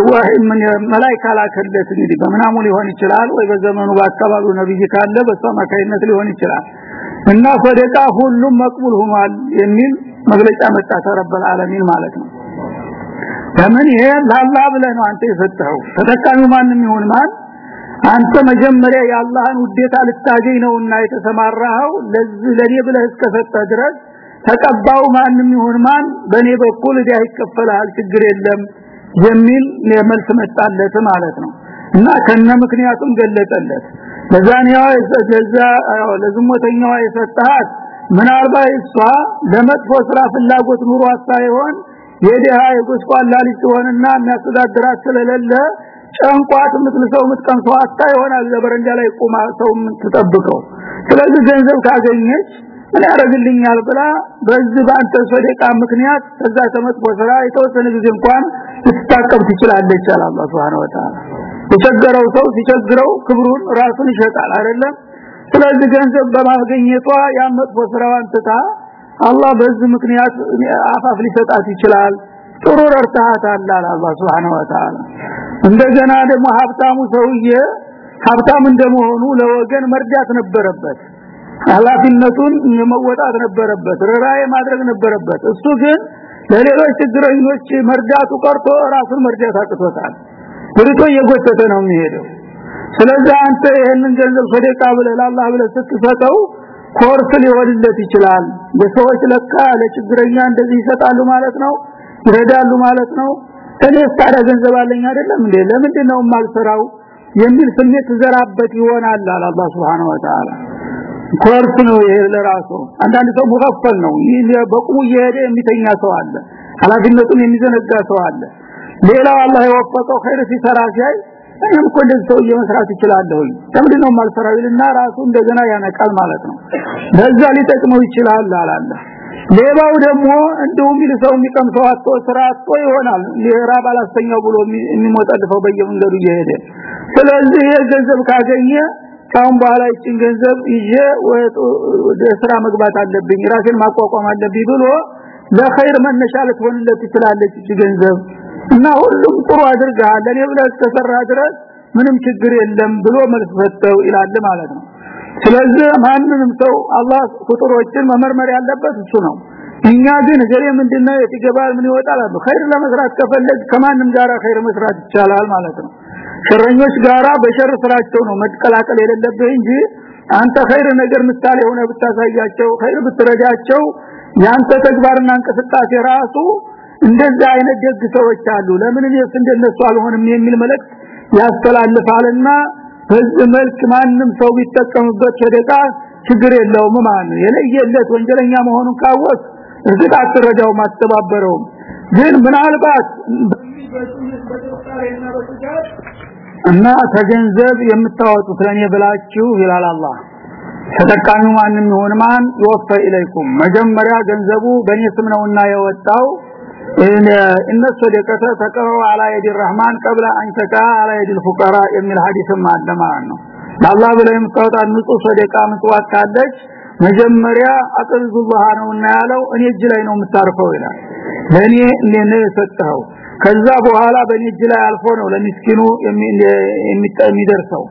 ወይ ምን መላእክት ላከለት እንግዲህ በመናሙ ሊሆን ይችላል ወይ በዘመኑ በአካባቢው ነብይ ካለ በሷ ማካይነት ሊሆን ይችላል እና ሰደቃ ሁሉም መቅቡል ሆኗል የሚል መግለጫ መጣ ተረበል ዓለሚን ማለት ነው። ለምን? ይሄ ለአላህ ብለህ ነው አንተ የሰጠኸው። ተጠቃሚው ማንም ይሁን ማን አንተ መጀመሪያ የአላህን ውዴታ ልታገኝ ነውና የተሰማራኸው። ለዚህ ለኔ ብለህ እስከሰጠ ድረስ ተቀባው ማንም ይሁን ማን በኔ በኩል ዲያ ይከፈላል ችግር የለም የሚል መልስ መጣለት ማለት ነው። እና ከነ ምክንያቱም ገለጠለት። ለዛኛው የሰገዛ ለዝሞተኛዋ የሰጣት ምናልባት እሷ ለመጥፎ ስራ ፍላጎት ኑሮ ሳይሆን የደሃ የጎስቋላ ልጅ ሆነና የሚያስተዳድራት ስለሌለ ጨንቋት የምትልሰው የምትቀምሰው አታ ይሆናል ለበረንዳ ላይ ቁማ ሰው የምትጠብቀው። ስለዚህ ገንዘብ ካገኘች ምን ያደርግልኛል ብላ በዚህ በአንተ ሰደቃ ምክንያት ከዛ ተመጥፎ ስራ የተወሰነ ጊዜ እንኳን ልትታቀብ ትችላለች አላህ Subhanahu Wa የቸገረው ሰው ሲቸግረው ክብሩን ራሱን ይሸጣል አይደለም ስለዚህ ገንዘብ በማግኘቷ ያን መጥፎ ስራዋን ትታ አላህ በዚህ ምክንያት አፋፍ ሊሰጣት ይችላል። ጥሩ ረርታታል አላህ Subhanahu Wa Ta'ala እንደገና ደግሞ ሀብታሙ ሰውዬ ሀብታም እንደመሆኑ ለወገን መርዳት ነበረበት። ኃላፊነቱን መወጣት ነበረበት ራይ ማድረግ ነበረበት። እሱ ግን ለሌሎች ችግረኞች መርዳቱ ቀርቶ ራሱን መርዳት አቅቶታል። ብርቶ እየጎተተ ነው የሚሄደው ስለዚህ አንተ ይሄንን ገንዘብ ሰደቃ ብለህ ለአላህ ብለህ ስትሰጠው ኮርስ ሊሆንለት ይችላል። ለሰዎች ለካ ለችግረኛ እንደዚህ ይሰጣሉ ማለት ነው? ይረዳሉ ማለት ነው? እኔ ታዲያ ገንዘብ አለኝ አይደለም እንዴ? ለምንድን ነው የማልሰራው? የሚል ስሜት ዘራበት ይሆናል አለ አላህ Subhanahu Wa Ta'ala ኮርስ ነው ይሄ ለራሱ። አንዳንድ ሰው ሙከፈል ነው። ይህ በቁሙ እየሄደ የሚተኛ ሰው አለ። ኃላፊነቱን የሚዘነጋ ሰው አለ። ሌላው አላህ የወፈቀው ኸይር ሲሰራ ሲያይ እኔም እኮ እንደዚህ ሰው መስራት ይችላለሁ ለምንድን ነው የማልሰራው ይልና ራሱ እንደገና ያነቃል ማለት ነው። በዛ ሊጠቅመው ይችላል አላለ። ሌባው ደግሞ እንደውም ሰው የሚቀምሰው አጥቶ ስራ ይሆናል። ሊራብ አላስተኛው ብሎ የሚሞጠልፈው በየመንገዱ እየሄደ። ስለዚህ የገንዘብ ካገኘ ካሁን በኋላ ይችን ገንዘብ ይዤ ወደ ስራ መግባት አለብኝ ራሴን ማቋቋም አለብኝ ብሎ ለኸይር መነሻ ልትሆንለት ትችላለች ገንዘብ እና ሁሉም ጥሩ አድርገሃል ለኔ ብለህ ተሰራ ድረስ ምንም ችግር የለም ብሎ መልስ ይላል ማለት ነው። ስለዚህ ማንንም ሰው አላህ ፍጡሮችን መመርመር ያለበት እሱ ነው። እኛ ግን ገሬ ምንድነው የትገባል ምን ይወጣል አሉ። ኸይር ለመስራት ከፈለግ ከማንም ጋራ ኸይር መስራት ይቻላል ማለት ነው። ሸረኞች ጋራ በሸር ስራቸው ነው መቀላቀል የሌለብህ እንጂ አንተ ኸይር ነገር ምሳሌ ሆነ ብታሳያቸው ኸይር ብትረዳቸው ያንተ ተግባርና እንቅስቃሴ ራሱ እንደዛ አይነት ደግ ሰዎች አሉ። ለምን እኔስ እንደነሱ አልሆንም የሚል መልእክት ያስተላልፋልና በዚህ መልክ ማንም ሰው ቢጠቀምበት ሰደቃ ችግር የለውም ነው። የለየለት ወንጀለኛ መሆኑን ካወቅ እርግጥ አትረዳው ማስተባበረው ግን ምናልባት እና ተገንዘብ የምታወጡት ለኔ ብላችሁ ይላል አላህ። ተጠቃሚው ማንም ይሁን ማን ይወፈ ኢለይኩም። መጀመሪያ ገንዘቡ በእኔ ስም ነውና የወጣው እነሱ ደቀተ ተቀረው አላ የዲ الرحمن قبل ان تقع على يد الفقراء የሚል ሐዲስም አለ ማለት ነው ለአላህ ብለህ የምታወጣት ንጹህ ሰደቃ ምጽዋት ካለች መጀመሪያ አቅርዙላህ ነውና ያለው እኔ እጅ ላይ ነው የምታርፈው ይላል ለኔ ለኔ ሰጠው ከዛ በኋላ በኔ እጅ ላይ አልፎ ነው ለሚስኪኑ የሚደርሰው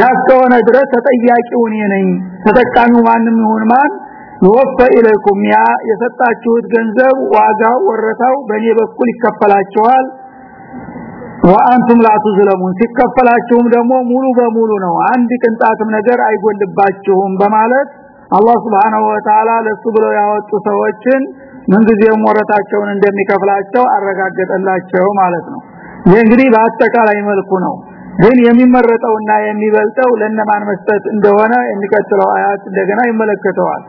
ያስተሆነ ድረስ ተጠያቂው እኔ ነኝ ተጠቃሚው ማንም ይሁን ማን ወፈ ኢለይኩም ያ የሰጣችሁት ገንዘብ ዋጋው ወረታው በኔ በኩል ይከፈላችኋል። ወአንቱም ላ ትዝለሙን ሲከፈላችሁም ደግሞ ሙሉ በሙሉ ነው። አንድ ቅንጣትም ነገር አይጎልባችሁም በማለት አላህ Subhanahu Wa Ta'ala ለሱ ብለው ያወጡ ሰዎችን ምንጊዜም ወረታቸውን እንደሚከፍላቸው አረጋገጠላቸው ማለት ነው። ይህ እንግዲህ በአጠቃላይ መልኩ ነው። ግን የሚመረጠውና የሚበልጠው ለነማን መስጠት እንደሆነ የሚቀጥለው አያት እንደገና ይመለከተዋል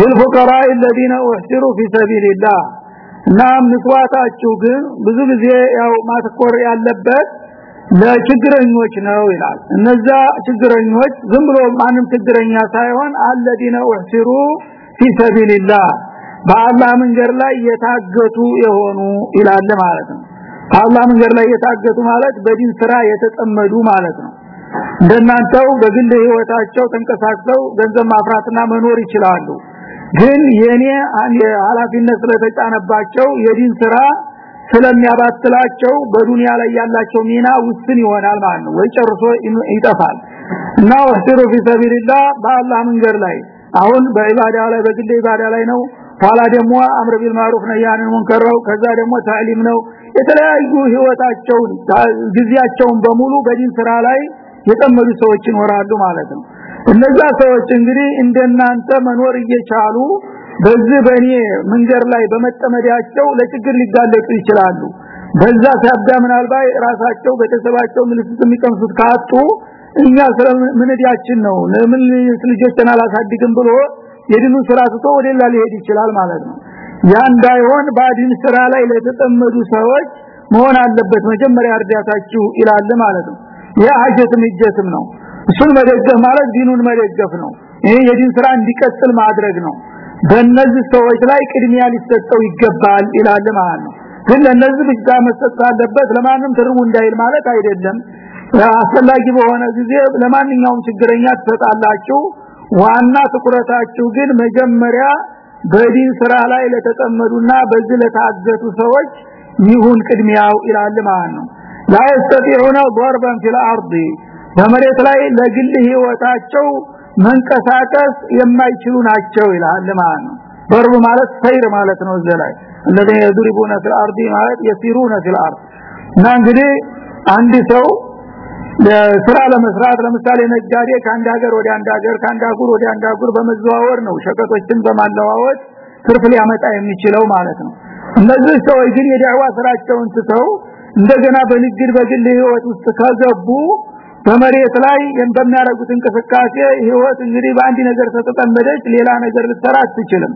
للفقراء الذين احصروا في سبيل الله እና ምጽዋታችሁ ግን ብዙ ጊዜ ያው ማተኮር ያለበት ለችግረኞች ነው ይላል እነዛ ችግረኞች ዝም ብሎ ማንም ችግረኛ ሳይሆን الذين احصروا في سبيل الله በአላህ መንገድ ላይ የታገቱ የሆኑ ይላል ማለት ነው በአላህ መንገድ ላይ የታገቱ ማለት በዲን ስራ የተጠመዱ ማለት ነው እንደናንተው በግል ህይወታቸው ተንቀሳቅሰው ገንዘብ ማፍራትና መኖር ይችላሉ ግን የኔ ኃላፊነት ስለተጫነባቸው የዲን ስራ ስለሚያባትላቸው በዱንያ ላይ ያላቸው ሚና ውስን ይሆናል ማለት ነው። ወይ ጨርሶ ይጠፋል። እና ወህሲሩ ፊ ሰቢልላህ በአላህ መንገድ ላይ አሁን በኢባዳ ላይ በግል ኢባዳ ላይ ነው። ኋላ ደግሞ አምር ቢል ማሩፍ ነያን ሙንከረው ከዛ ደግሞ ታሊም ነው። የተለያዩ ህይወታቸውን ጊዜያቸውን በሙሉ በዲን ስራ ላይ የጠመዱ ሰዎች ይኖራሉ ማለት ነው እነዛ ሰዎች እንግዲህ እንደናንተ መኖር እየቻሉ በዚህ በእኔ መንገድ ላይ በመጠመዳቸው ለችግር ሊጋለጡ ይችላሉ። በዛ ሳቢያ ምናልባት ራሳቸው ቤተሰባቸው ምልክት የሚቀምሱት ካጡ እኛ ስለምንዲያችን ነው። ለምን ልጆችን አላሳድግም ብሎ የድኑ ስራ ትቶ ወደ ሌላ ሊሄድ ይችላል ማለት ነው። ያ እንዳይሆን ባዲን ስራ ላይ ለተጠመዱ ሰዎች መሆን አለበት መጀመሪያ እርዳታችሁ ይላል ማለት ነው። ያ ሀጀትም ይጀትም ነው እሱን መደገፍ ማለት ዲኑን መደገፍ ነው ይሄ የዲን ስራ እንዲቀጥል ማድረግ ነው በእነዚህ ሰዎች ላይ ቅድሚያ ሊሰጠው ይገባል ይላል ማለት ነው ግን ለነዚህ ብቻ መስጠት አለበት ለማንም ትርሙ እንዳይል ማለት አይደለም አስፈላጊ በሆነ ጊዜ ለማንኛውም ችግረኛ ትሰጣላችሁ ዋና ትኩረታችሁ ግን መጀመሪያ በዲን ስራ ላይ ለተጠመዱና በዚህ ለታገቱ ሰዎች ይሁን ቅድሚያው ይላል ማለት ነው لا يستطيعون ضربا في الارض በመሬት ላይ ለግል ህይወታቸው መንቀሳቀስ የማይችሉ ናቸው ይላል ማለት ነው ضرب ማለት ሰይር ማለት ነው ዘላይ الذين يضربون في الارض ማለት يسيرون في الارض እና እንግዲህ አንድ ሰው ስራ ለመስራት ለምሳሌ ነጋዴ ከአንድ ሀገር ወደ አንድ ሀገር ከአንድ አጉር ወደ አንድ አጉር በመዘዋወር ነው ሸቀጦችን በማለዋወጥ ትርፍ ሊያመጣ የሚችለው ማለት ነው እነዚህ ሰዎች ግን የዳዋ ስራቸውን ትተው እንደገና በንግድ በግል ህይወት ውስጥ ከገቡ በመሬት ላይ በሚያደርጉት እንቅስቃሴ ህይወት እንግዲህ በአንድ ነገር ተጠመደች ሌላ ነገር ልትሰራ አትችልም።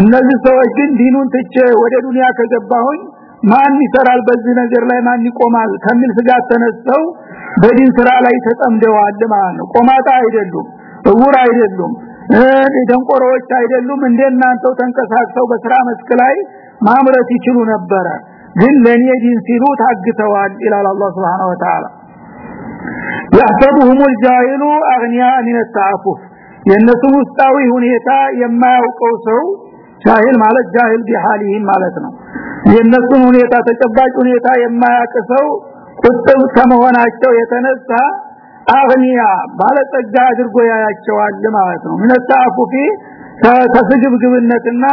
እነዚህ ሰዎች ግን ዲኑን ትቼ ወደ ዱንያ ከገባሁኝ ማን ይሰራል በዚህ ነገር ላይ? ማን ይቆማል? ከሚል ስጋት ተነስተው በዲን ስራ ላይ ተጠምደዋል ማለት ነው። ቆማጣ አይደሉም እውር አይደሉም ደንቆሮዎች አይደሉም። እንደናንተው ተንቀሳቅሰው በስራ መስክ ላይ ማምረት ይችሉ ነበረ ግን ለኔ ዲን ሲሉ ታግተዋል ይላል አላህ Subhanahu Wa Ta'ala يحسبهم الجاهل اغنياء من التعفف የነሱ ውስጣዊ ሁኔታ የማያውቀው ሰው ጃሂል ማለት ጃሂል ቢሃሊሂም ማለት ነው የነሱን ሁኔታ ተጨባጭ ሁኔታ የማያውቅ ሰው ቁጥብ ከመሆናቸው የተነሳ አግኒያ ባለጸጋ አድርጎ ያያቸዋል ማለት ነው ምን ተአፉፊ ተስግብግብነትና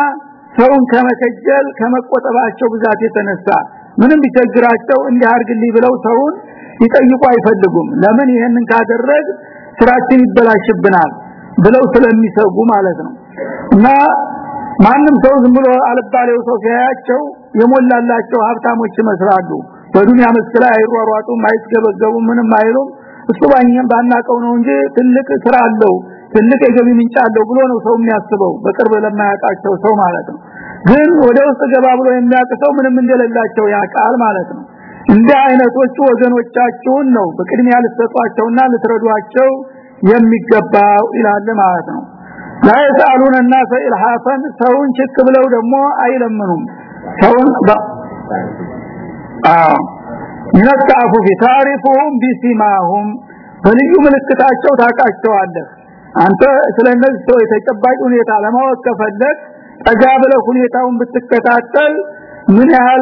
ሰውን ከመከጀል ከመቆጠባቸው ብዛት የተነሳ ምንም ቢቸግራቸው እንዲህ አርግልኝ ብለው ሰውን ይጠይቁ አይፈልጉም። ለምን ይሄንን ካደረግ ስራችን ይበላሽብናል ብለው ስለሚሰጉ ማለት ነው። እና ማንም ሰው ዝም ብሎ አልባሌው ሰው ሲያያቸው የሞላላቸው ሀብታሞች ይመስላሉ። በዱንያ መስክ ላይ አይሯሯጡም አይስገበገቡም ምንም አይሉም። እሱ ባኛም ባናቀው ነው እንጂ ትልቅ ስራ አለው ትልቅ የገቢ ምንጭ አለው ብሎ ነው ሰው የሚያስበው በቅርብ ለማያውቃቸው ሰው ማለት ነው። ግን ወደ ውስጥ ገባ ብሎ የሚያውቀው ምንም እንደሌላቸው ያውቃል ማለት ነው እንደ አይነቶቹ ወገኖቻችሁን ነው በቅድሚያ ልትሰጧቸውና ልትረዷቸው የሚገባው ይላል ማለት ነው لا يسالون الناس الحافا ሰውን ችክ ብለው ደግሞ አይለምኑም ሰውን አዎ ይነጣፉ ቢታሪፉም ቢሲማሁም በልዩ ምልክታቸው ታቃቸዋለህ አንተ ስለነዚህ ሰው የተጨባጭ ሁኔታ ለማወቅ ከፈለግ ጠጋ ብለህ ሁኔታውን ብትከታተል ምን ያህል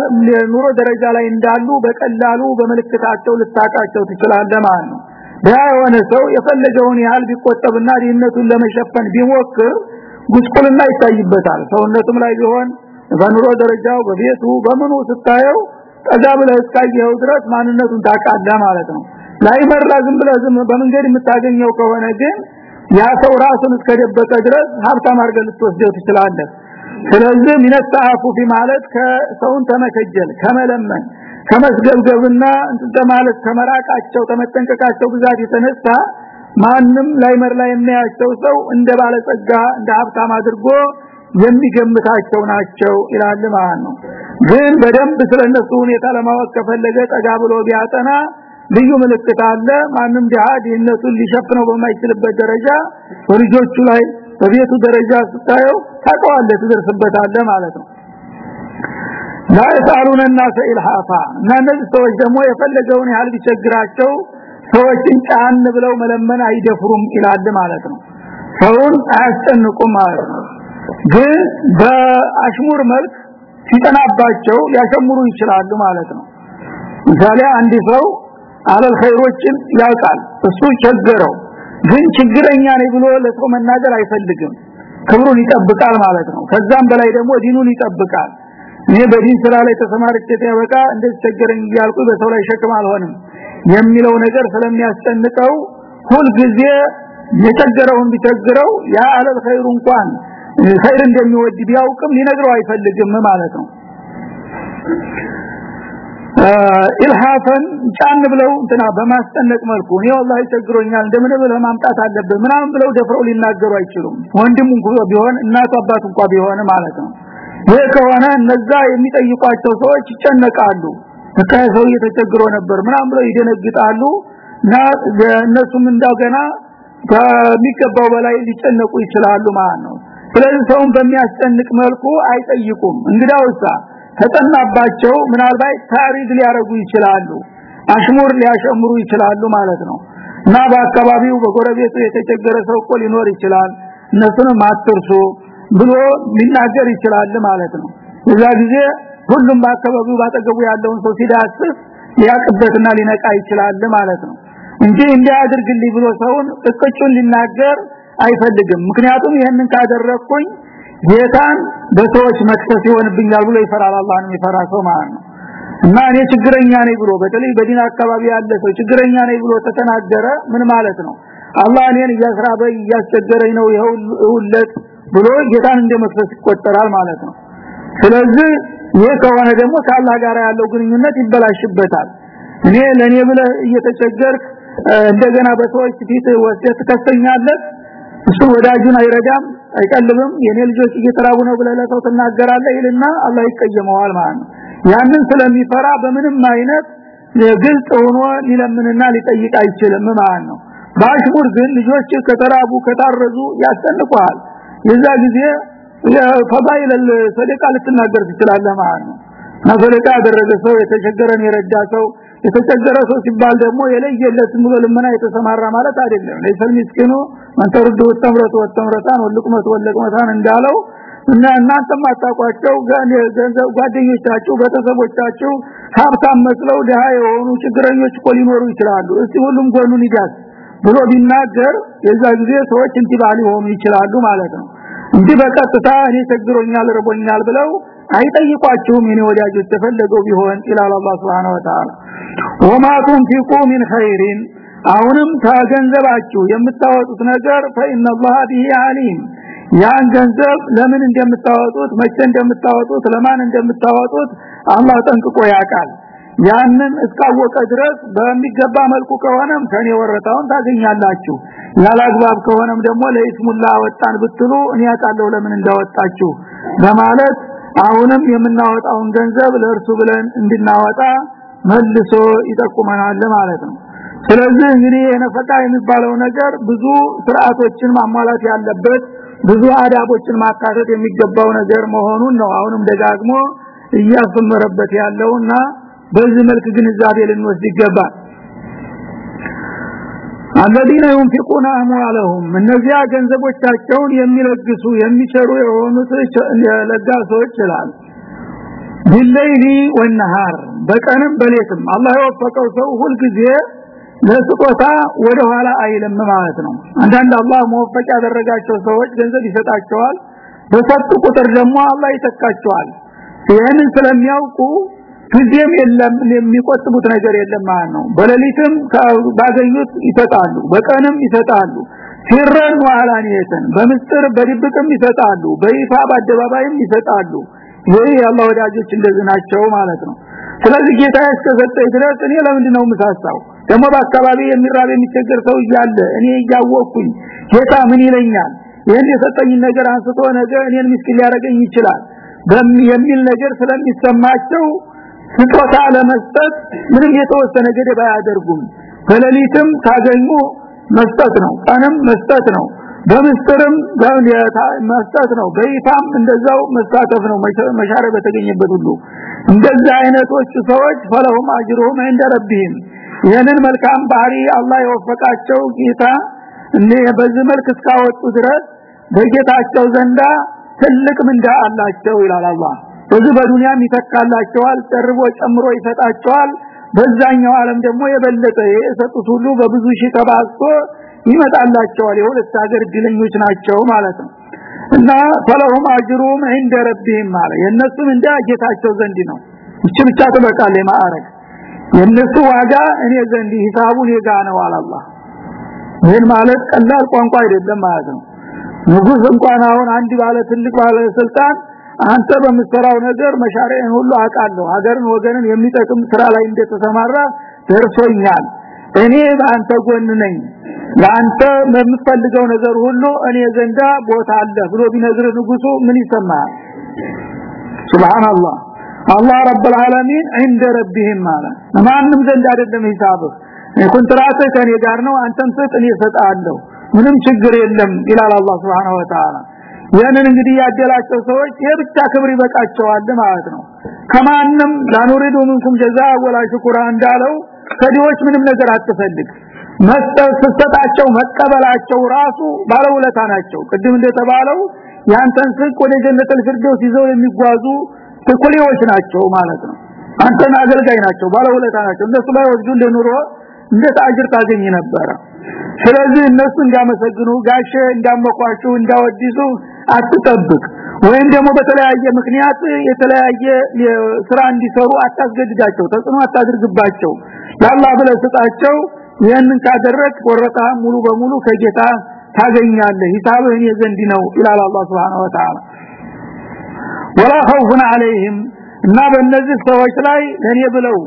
ኑሮ ደረጃ ላይ እንዳሉ በቀላሉ በምልክታቸው ልታቃቸው ትችላለህ ማለት ነው። የሆነ ሰው የፈለገውን ያህል ቢቆጠብና ዲነቱን ለመሸፈን ቢሞክር ጉስቁልና ይታይበታል። ሰውነቱም ላይ ቢሆን በኑሮ ደረጃው በቤቱ በምኑ ስታየው ጠጋ ብለህ እስካየው ድረስ ማንነቱን ታቃለህ ማለት ነው። ላይ መራ ዝም ብለህ ዝም በመንገድ የምታገኘው ከሆነ ግን ያ ሰው ራሱን እስከደበቀ ድረስ ሀብታም አድርገህ ልትወስደው ትችላለህ ስለዚህ ሚነታፉፊ ማለት ከሰውን ተመከጀል ከመለመን ከመስገብገብና እንትን ማለት ከመራቃቸው ተመጠንቀቃቸው ብዛት የተነሳ ማንም ላይመር ላይ የሚያቸው ሰው እንደ ባለጸጋ እንደ ሀብታም አድርጎ የሚገምታቸው ናቸው ይላል ማለት ነው። ግን በደንብ ስለነሱ ሁኔታ ለማወቅ ከፈለገ ጠጋ ብሎ ቢያጠና ልዩ ምልክት አለ። ማንም ዲሃ ዲነቱን ሊሸፍነው በማይችልበት ደረጃ በልጆቹ ላይ በቤቱ ደረጃ ስታየው ታውቀዋለህ ትደርስበታለህ ማለት ነው ላ يسالون الناس الحافا እና እነዚህ ሰዎች ደግሞ የፈለገውን ያህል ቢቸግራቸው ሰዎችን ጫን ብለው መለመን አይደፍሩም ይላል ማለት ነው ሰውን አያስጨንቁም ማለት ነው ግን በአሽሙር መልክ ሲጠናባቸው ሊያሸምሩ ይችላሉ ማለት ነው ምሳሌ አንድ ሰው አለል ኸይሮችን ያውቃል እሱ ቸገረው ግን ችግረኛ ነኝ ብሎ ለሰው መናገር አይፈልግም። ክብሩን ይጠብቃል ማለት ነው። ከዛም በላይ ደግሞ ዲኑን ይጠብቃል። እኔ በዲን ስራ ላይ ተሰማርቼ ተበቃ እንደዚህ ቸገረኝ እያልኩ በሰው ላይ ሸክም አልሆንም የሚለው ነገር ስለሚያስጨንቀው ሁል ጊዜ የቸገረውን ቢቸግረው ያ አለል ኸይሩ እንኳን ኸይር እንደሚወድ ቢያውቅም ሊነግረው አይፈልግም ማለት ነው ኢልሃፈን ጫን ብለው እንትና በማስጠነቅ መልኩ እኔ ወላሂ ቸግሮኛል እንደምን ብለህ ማምጣት አለብህ ምናምን ብለው ደፍረው ሊናገሩ አይችሉም። ወንድም እንኳን ቢሆን እናቱ አባት እንኳን ቢሆን ማለት ነው። ይሄ ከሆነ እነዛ የሚጠይቋቸው ሰዎች ይጨነቃሉ። ተካይ ሰው እየተቸግሮ ነበር ምናምን ብለው ይደነግጣሉ። እና እነሱም እንደገና ከሚገባው በላይ ሊጨነቁ ይችላሉ ማለት ነው። ስለዚህ ሰውን በሚያስጨንቅ መልኩ አይጠይቁም። እንግዳውሳ ተጠናባቸው ምናልባት ታሪድ ሊያረጉ ይችላሉ አሽሙር ሊያሸምሩ ይችላሉ ማለት ነው። እና በአካባቢው በጎረቤቱ የተቸገረ ሰው እኮ ሊኖር ይችላል እነሱንም አትርሱ ብሎ ሊናገር ይችላል ማለት ነው። እዛ ጊዜ ሁሉም በአካባቢው ባጠገቡ ያለውን ሰው ሲዳስስ ሊያቅበትና ሊነቃ ይችላል ማለት ነው። እንጂ እንዲያድርግልኝ ብሎ ሰውን እቅጩን ሊናገር አይፈልግም። ምክንያቱም ይሄንን ካደረኩኝ ጌታን በሰዎች መክሰስ ይሆንብኛል ብሎ ይፈራል። አላህን የሚፈራ ሰው ማለት ነው። እና እኔ ችግረኛ ነኝ ብሎ በተለይ በዲን አካባቢ ያለ ሰው ችግረኛ ነኝ ብሎ ተተናገረ ምን ማለት ነው? አላህ እኔን እያስራበኝ እያስቸገረኝ ነው ይሁለት ብሎ ጌታን እንደመክሰስ ይቆጠራል ማለት ነው። ስለዚህ ይህ ከሆነ ደግሞ ከአላህ ጋር ያለው ግንኙነት ይበላሽበታል። እኔ ለኔ ብለ እየተቸገርክ እንደገና በሰዎች ፊት ወስደህ ትከሰኛለህ እሱ ወዳጁን አይረዳም አይቀልብም የኔ ልጆች እየተራቡ ነው ብለህ ለሰው ትናገራለህ ይልና አላህ ይቀየመዋል ማለት ነው። ያንን ስለሚፈራ በምንም አይነት ግልጽ ሆኖ ሊለምንና ሊጠይቅ አይችልም ማለት ነው። ባሽሙር ግን ልጆች ከተራቡ ከታረዙ ያስጨንቋል የዛ ጊዜ ፈዳይል ሰደቃ ልትናገር ትችላለህ ማለት ነው። ሰደቃ ያደረገ ሰው የተቸገረን የረዳ ሰው የተቸገረ ሰው ሲባል ደግሞ የለየለት ሙሉ ልመና የተሰማራ ማለት አይደለም። ለይሰል ምስኪኑ ማን ተርዱ ተምረቱ ወተምረታን ወልቁመት ወልቁመታን እንዳለው እና እናንተ ማታቋቸው ገንዘብ ጓደኞቻችሁ ቤተሰቦቻችሁ ሀብታም መስለው ደሃ የሆኑ ችግረኞች እኮ ሊኖሩ ይችላሉ። እስቲ ሁሉም ጎኑን ይዳስ ብሎ ቢናገር የዛ ጊዜ ሰዎች እንቲባ ሊሆኑ ይችላሉ ማለት ነው። እንጂ በቀጥታ እኔ ቸግሮኛል ረቦኛል ብለው አይጠይቋችሁም የኔ ወዳጆች ተፈለገው ቢሆን ኢላላ አላህ Subhanahu Wa Ta'ala ወማ ትንፊቁ ሚን ኸይሪን አሁንም ከገንዘባችሁ የምታወጡት ነገር አላህ ቢሂ አሊም ያን ገንዘብ ለምን እንደምታወጡት መቼ እንደምታወጡት ለማን እንደምታወጡት አላህ ጠንቅቆ ያውቃል። ያንን እስካወቀ ድረስ በሚገባ መልኩ ከሆነም ከኔ ወረታውን ታገኛላችሁ። ያላግባብ ከሆነም ደግሞ ለኢስሙላ ወጣን ብትሉ እኔ ያውቃለሁ ለምን እንዳወጣችሁ በማለት አሁንም የምናወጣውን ገንዘብ ለእርሱ ብለን እንድናወጣ መልሶ ይጠቁመናል ማለት ነው። ስለዚህ እንግዲህ የነፈቃ የሚባለው ነገር ብዙ ስርዓቶችን ማሟላት ያለበት ብዙ አዳቦችን ማካተት የሚገባው ነገር መሆኑን ነው አሁንም ደጋግሞ እያሰመረበት ያለውና በዚህ መልክ ግንዛቤ ልንወስድ ይገባል الذين ينفقون اموالهم እነዚያ ገንዘቦቻቸውን የሚለግሱ የሚቸሩ የሆኑት ለጋሶች ይላል ቢለይሊ ወነሃር በቀንም በሌትም አላህ የወፈቀው ሰው ሁል ጊዜ ለስጦታ ወደ ኋላ አይልም ማለት ነው አንዳንድ አላህ መወፈቅ ያደረጋቸው ሰዎች ገንዘብ ይሰጣቸዋል በሰጡ ቁጥር ደግሞ አላህ ይተካቸዋል ይህንን ስለሚያውቁ ጊዜም የለም የሚቆጥቡት ነገር የለም ማለት ነው። በሌሊትም ባገኙት ይሰጣሉ በቀንም ይሰጣሉ። ሲረን ወአላኒየተን በምስጥር በድብቅም ይሰጣሉ በይፋ በአደባባይም ይሰጣሉ። ይሄ የአላህ ወዳጆች እንደዚህ ናቸው ማለት ነው። ስለዚህ ጌታ ያስከሰጠኝ ድረስ እኔ ለምንድን ነው ምሳሳው ደግሞ በአካባቢ የሚራብ የሚቸገር ሰው እያለ እኔ እያወቅኩኝ ጌታ ምን ይለኛል? ይህን የሰጠኝ ነገር አንስቶ ነገር እኔን ምስኪን ሊያደርገኝ ይችላል? የሚል ነገር ስለሚሰማቸው ስጦታ ለመስጠት ምንም የተወሰነ ገደብ አያደርጉም። በሌሊትም ታገኙ መስጠት ነው ቀንም መስጠት ነው በምስጥርም መስጠት ነው በይታም እንደዛው መሳተፍ ነው መሻረ በተገኘበት ሁሉ። እንደዛ አይነቶች ሰዎች ፈለሁም አጅሩም እንደረብህም ይህንን መልካም ባህሪ አላህ የወፈቃቸው ጌታ እኔ በዚህ መልክ እስካወጡ ድረስ በጌታቸው ዘንዳ ትልቅ ምንዳ አላቸው ይላል አላህ። በዚህ በዱንያም ይተካላቸዋል ጨርቦ ጨምሮ ይሰጣቸዋል በዛኛው ዓለም ደግሞ የበለጠ የሰጡት ሁሉ በብዙ ሺህ ተባዝቶ ይመጣላቸዋል የሁለት ሀገር ድለኞች ናቸው ማለት ነው እና ፈለሁም አጅሩም عند ربهم ማለት የነሱም እንደ ጌታቸው ዘንድ ነው እቺ ብቻ ትበቃለች ማዕረግ የነሱ ዋጋ እኔ ዘንድ ሂሳቡን የጋ ነው አላህ ይህን ማለት ቀላል ቋንቋ አይደለም ማለት ነው ንጉስ እንኳን አሁን አንድ ባለ ትልቅ ባለ ስልጣን አንተ በምትሰራው ነገር መሻሪያን ሁሉ አውቃለሁ ሀገርን ወገንን የሚጠቅም ስራ ላይ እንደተሰማራ ደርሶኛል እኔ በአንተ ጎን ነኝ ለአንተ በምትፈልገው ነገር ሁሉ እኔ ዘንዳ ቦታ አለ ብሎ ቢነግር ንጉሱ ምን ይሰማል ሱብሃንአላህ አላህ ረብ العالمين عند ربهم ማለት ማንም ዘንድ አይደለም ሂሳብህ ኮንትራት ከኔ ጋር ነው አንተም ስጥ እኔ እሰጣለሁ ምንም ችግር የለም ይላል አላህ Subhanahu Wa Ta'ala ያንን እንግዲህ ያደላቸው ሰዎች የብቻ ክብር ይበቃቸዋል ማለት ነው። ከማንም لا نريد منكم جزاء ولا شكورا እንዳለው ከዲዎች ምንም ነገር አትፈልግ። መስጠት ስትሰጣቸው መቀበላቸው ራሱ ባለውለታ ናቸው። ቅድም እንደተባለው ያንተን ስንቅ ወደ ጀነተል ፊርደውስ ይዘው የሚጓዙ ትኩሌዎች ናቸው ማለት ነው። አንተን አገልጋይ ናቸው ባለውለታ ናቸው። እነሱ ላይ ወስዱ ለኑሮ እንዴት አጅር ታገኝ ነበረ። ስለዚህ እነሱ እንዲያመሰግኑ ጋሼ እንዳመቋቸው እንዳወድሱ አትጠብቅ። ወይም ደግሞ በተለያየ ምክንያት የተለያየ ስራ እንዲሰሩ አታስገድዳቸው ተጽዕኖ አታድርግባቸው። ያላህ ብለህ ስጣቸው። ይህንን ካደረክ ወረታ ሙሉ በሙሉ ከጌታ ታገኛለህ። ሂሳብህን የዘንድ ነው ይላል አላህ Subhanahu Wa Ta'ala ولا خوف عليهم እና በእነዚህ ሰዎች ላይ ለኔ ብለው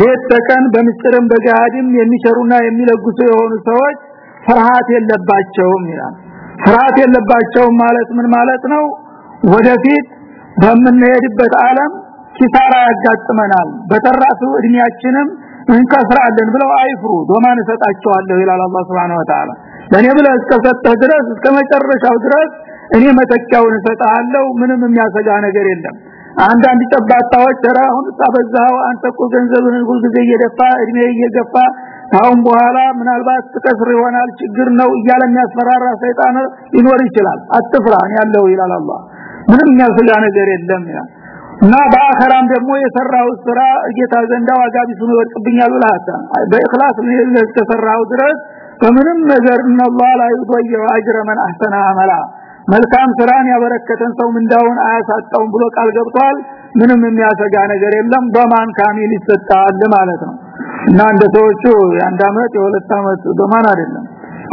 ለተቀን በሚስጥርም በጋድም የሚሰሩና የሚለግሱ የሆኑ ሰዎች ፍርሃት የለባቸውም ይላል። ፍርሃት የለባቸውም ማለት ምን ማለት ነው? ወደፊት በምንሄድበት ዓለም ኪሳራ ያጋጥመናል። በተራሱ እድሜያችንም እንከስራለን ብለው አይፍሩ። ዶማን እሰጣቸዋለሁ ይላል አላህ Subhanahu Wa Ta'ala ለኔ ብለህ እስከሰጠህ ድረስ እስከ መጨረሻው ድረስ እኔ መተኪያውን እሰጣለሁ ምንም የሚያሰጋ ነገር የለም። አንዳንድ ጨባጣዎች ተራሁን ታበዛው አንተ እኮ ገንዘብን ሁሉ ጊዜ እየደፋ እድሜ እየገፋ አሁን በኋላ ምናልባት ትቀስር ይሆናል ችግር ነው እያለ የሚያስፈራራ ሰይጣን ይኖር ይችላል። አትፍራን ያለው ይላል አላህ። ምንም ያልፈላ ነገር የለም ያ እና በአኸራም ደግሞ የሰራው ስራ ጌታ ዘንዳ ዋጋ ቢስ ነው ይወድቅብኛል ብለሃታ በእخلاص ለተሰራው ድረስ ከምንም ነገር الله لا يضيع اجر من احسن عملا መልካም ስራን ያበረከተን ሰው ምንዳውን አያሳጣውም ብሎ ቃል ገብቷል። ምንም የሚያሰጋ ነገር የለም። በማን ካሚል ይሰጣል ማለት ነው። እና እንደ ሰዎቹ የአንድ አመት የሁለት አመት በማን አይደለም።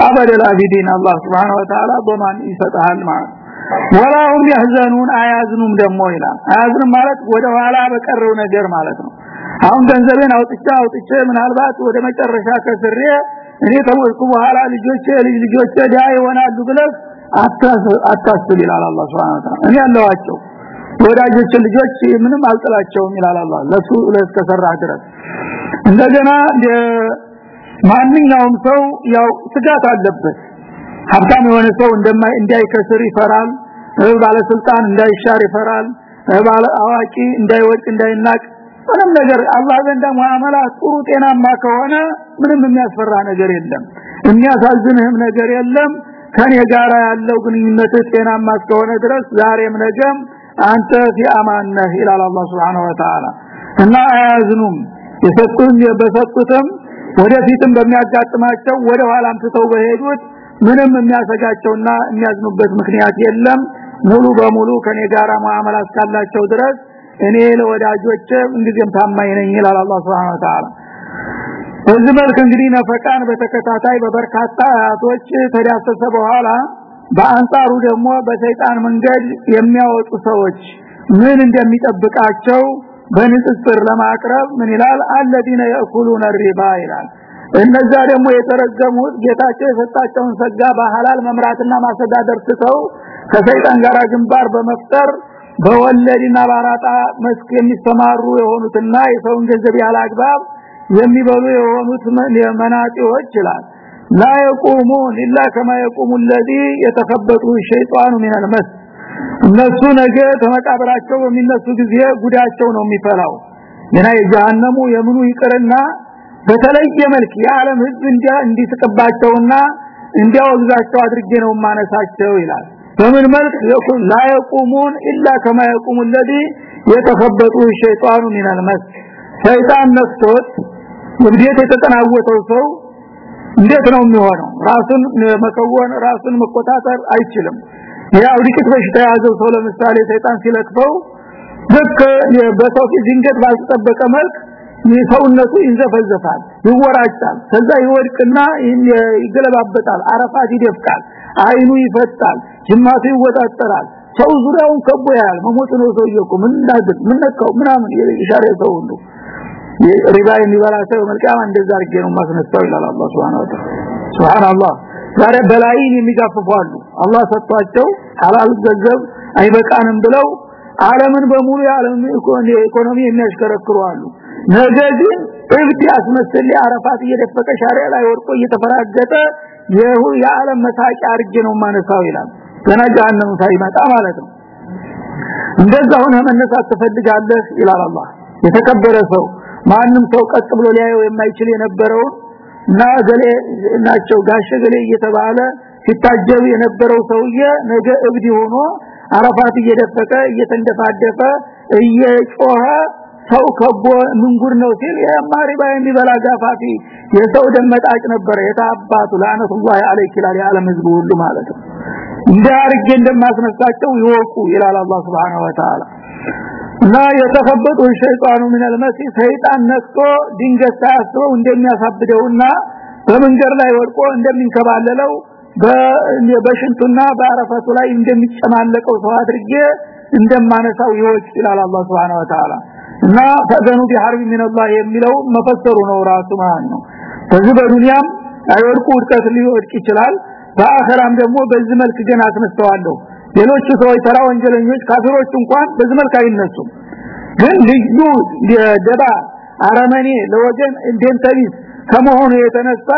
አበደል አቢዲን አላህ Subhanahu Wa Ta'ala በማን ይሰጣል ማለት ወላሁም ያህዘኑን አያዝኑም ደሞ ይላል። አያዝኑም ማለት ወደ ኋላ በቀረው ነገር ማለት ነው። አሁን ገንዘቤን አውጥቼ አውጥቼ ምናልባት ወደ መጨረሻ ከስሬ እኔ ተሞልኩ በኋላ ልጆቼ ልጅ ልጆቼ ዳ ይሆናሉ ብለህ አታስብ ይላል አላህ Subhanahu Wa Ta'ala እኔ ያለዋቸው ወዳጆች ልጆች ምንም አልጥላቸውም ይላል አላህ ለሱ ለተሰራ ድረስ። እንደገና ማንኛውም ሰው ያው ስጋት አለበት። ሀብታም የሆነ ሰው እንደማይ እንዳይከስር ይፈራል። ባለስልጣን እንዳይሻር ይፈራል። ባለ አዋቂ እንዳይወጭ እንዳይናቅ ምንም ነገር አላህ ዘንድ ሙአመላ ጥሩ ጤናማ ከሆነ ምንም የሚያስፈራ ነገር የለም። የሚያሳዝንህም ነገር የለም። ከኔ ጋር ያለው ግንኙነት ጤናማ እስከሆነ ድረስ ዛሬም ነገም አንተ ፊአማን ነህ ይላል አላህ Subhanahu Wa Ta'ala እና አያዝኑም። የሰጡን በሰጡትም ወደፊትም በሚያጋጥማቸው ወደ ኋላም ትተው በሄዱት ምንም የሚያሰጋቸውና የሚያዝኑበት ምክንያት የለም። ሙሉ በሙሉ ከኔ ጋር ሙአመላ እስካላቸው ድረስ እኔ ለወዳጆቼ እንግዲህም ታማኝ ነኝ ይላል አላህ Subhanahu Wa Ta'ala በዚህ መልክ እንግዲህ ነፈቃን በተከታታይ በበርካታ አያቶች ተዳሰሰ በኋላ በአንጻሩ ደግሞ በሰይጣን መንገድ የሚያወጡ ሰዎች ምን እንደሚጠብቃቸው በንጽጽር ለማቅረብ ምን ይላል? አለዲነ ያእኩሉነ ሪባ ይላል። እነዛ ደግሞ የተረገሙት ጌታቸው የሰጣቸውን ሰጋ በሐላል መምራትና ማስተዳደር ትተው ከሰይጣን ጋር ግንባር በመፍጠር በወለድና ባራጣ መስክ የሚሰማሩ የሆኑትና የሰውን ገንዘብ ያለ አግባብ የሚበሉ የሆኑት መናጢዎች ይላል። لا يقومون الا كما يقوم الذي يتخبطه الشيطان من المس እነሱ ነገ ተመቃብራቸው በሚነሱ ጊዜ ጉዳቸው ነው የሚፈላው እና የጀሃነሙ የምኑ ይቅርና በተለየ መልክ የዓለም ህዝብ እንዲያ እንዲስቀባቸውና እንዲያወግዛቸው አድርጌ ነው ማነሳቸው ይላል በምን መልክ يقول لا يقومون الا كما يقوم الذي يتخبطه الشيطان من المس ሰይጣን ነፍቶት የብዴት የተጠናወተው ሰው እንዴት ነው የሚሆነው? ራሱን መከወን ራሱን መቆጣጠር አይችልም። ያው ዲክት በሽታ ያዘው ሰው ለምሳሌ ሰይጣን ሲለክፈው ልክ በሰው ድንገት ባልተጠበቀ መልክ ሰውነቱ ይንዘፈዘፋል ይወራጫል ከዛ ይወድቅና ይገለባበጣል አረፋት ይደፍቃል አይኑ ይፈጣል ጅማቱ ይወጣጠራል ሰው ዙሪያውን ከቦ ያያል። መሞት ነው ሰውየው ምን እንዳድር ምን ነካው? ምናምን ይሻረ ሰው ሁሉ ሪባ የሚበላ ሰው መልካም እንደዛ አርጌ ነው ማስነሳው ይላል አላህ Subhanahu Wa Ta'ala Subhanallah ዛሬ በላይን የሚጋፍፉ አሉ። አላህ ሰጥቷቸው ሐላል ገንዘብ አይበቃንም ብለው ዓለምን በሙሉ የዓለም ኢኮኖሚ የሚያሽከረክሩ አሉ። ነገ ግን እብድ ያስመስል አረፋት እየደፈቀ ሻሪያ ላይ ወርቆ እየተፈራገጠ የዓለም መሳቂያ አርጌ ነው ማነሳው ይላል። ገና ጀሃነም ሳይመጣ ማለት ነው። እንደዛ ሆነ መነሳት ትፈልጋለህ ይላል አላህ። የተከበረ ሰው ማንም ሰው ቀጥ ብሎ ሊያየው የማይችል የነበረው እና ገሌ ናቸው ጋሸ ገሌ እየተባለ ሲታጀብ የነበረው ሰውዬ ነገ እብድ ሆኖ አረፋት እየደፈቀ እየተንደፋደፈ እየጮኸ ሰው ከቦ ምንጉር ነው ሲል የማሪባ የሚበላ ጋፋፊ የሰው ደመጣጭ ነበር የታባቱ ላነቱላህ አለይክ ይላል የዓለም ህዝብ ሁሉ ማለት ነው። እንደ አርጌ እንደማስነሳቸው ይወቁ ይላል አላህ Subhanahu Wa Ta'ala እና የተፈበጡ ሸይጣኑ ምን አልመሲ ሰይጣን ነክቶ ድንገት ሳያስበው እንደሚያሳብደውና በመንገድ ላይ ወድቆ እንደሚከባለለው በሽንቱና በአረፋቱ ላይ እንደሚጨማለቀው ሰው አድርጌ እንደማነሳው ይወጭ ይላል አላህ Subhanahu Wa Ta'ala እና ፈዘኑ ቢሐርብ ሚነላህ የሚለው መፈሰሩ ነው ራሱ ማለት ነው። በዚህ በዱንያም አይወድቁ ውድቀት ሊወድቅ ይችላል። በአኸራም ደግሞ በዚህ መልክ ገና አስነስተዋለሁ። ሌሎች ሰዎች ተራ ወንጀለኞች ካፊሮች እንኳን በዚህ መልክ አይነሱም። ግን ልዩ ደባ አረመኔ ለወገን እንደንተቢስ ከመሆኑ የተነሳ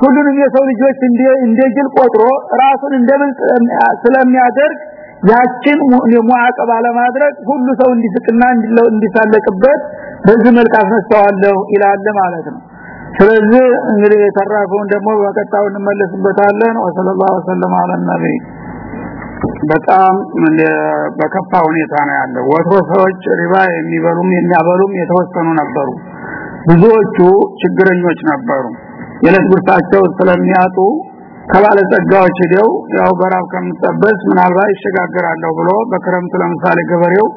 ሁሉንም የሰው ልጆች እንደ እንደጅል ቆጥሮ ራሱን እንደምን ስለሚያደርግ ያችን ሙአቀባ ለማድረግ ሁሉ ሰው እንዲስቅና እንዲሳለቅበት በዚህ መልክ አስነስተዋለሁ ይላል ማለት ነው። ስለዚህ እንግዲህ የተራፈውን ደግሞ በቀጣው እንመለስበታለን። ወሰለላሁ ወሰለም ነብይ በጣም በከፋ ሁኔታ ነው ያለው። ወትሮ ሰዎች ሪባ የሚበሉም የሚያበሉም የተወሰኑ ነበሩ። ብዙዎቹ ችግረኞች ነበሩ። የለት ጉርሳቸው ስለሚያጡ ከባለጸጋዎች ሄደው ያው በራብ ከምጠበስ ምናልባት ይሸጋገራለሁ ብሎ በክረምት ለምሳሌ ገበሬው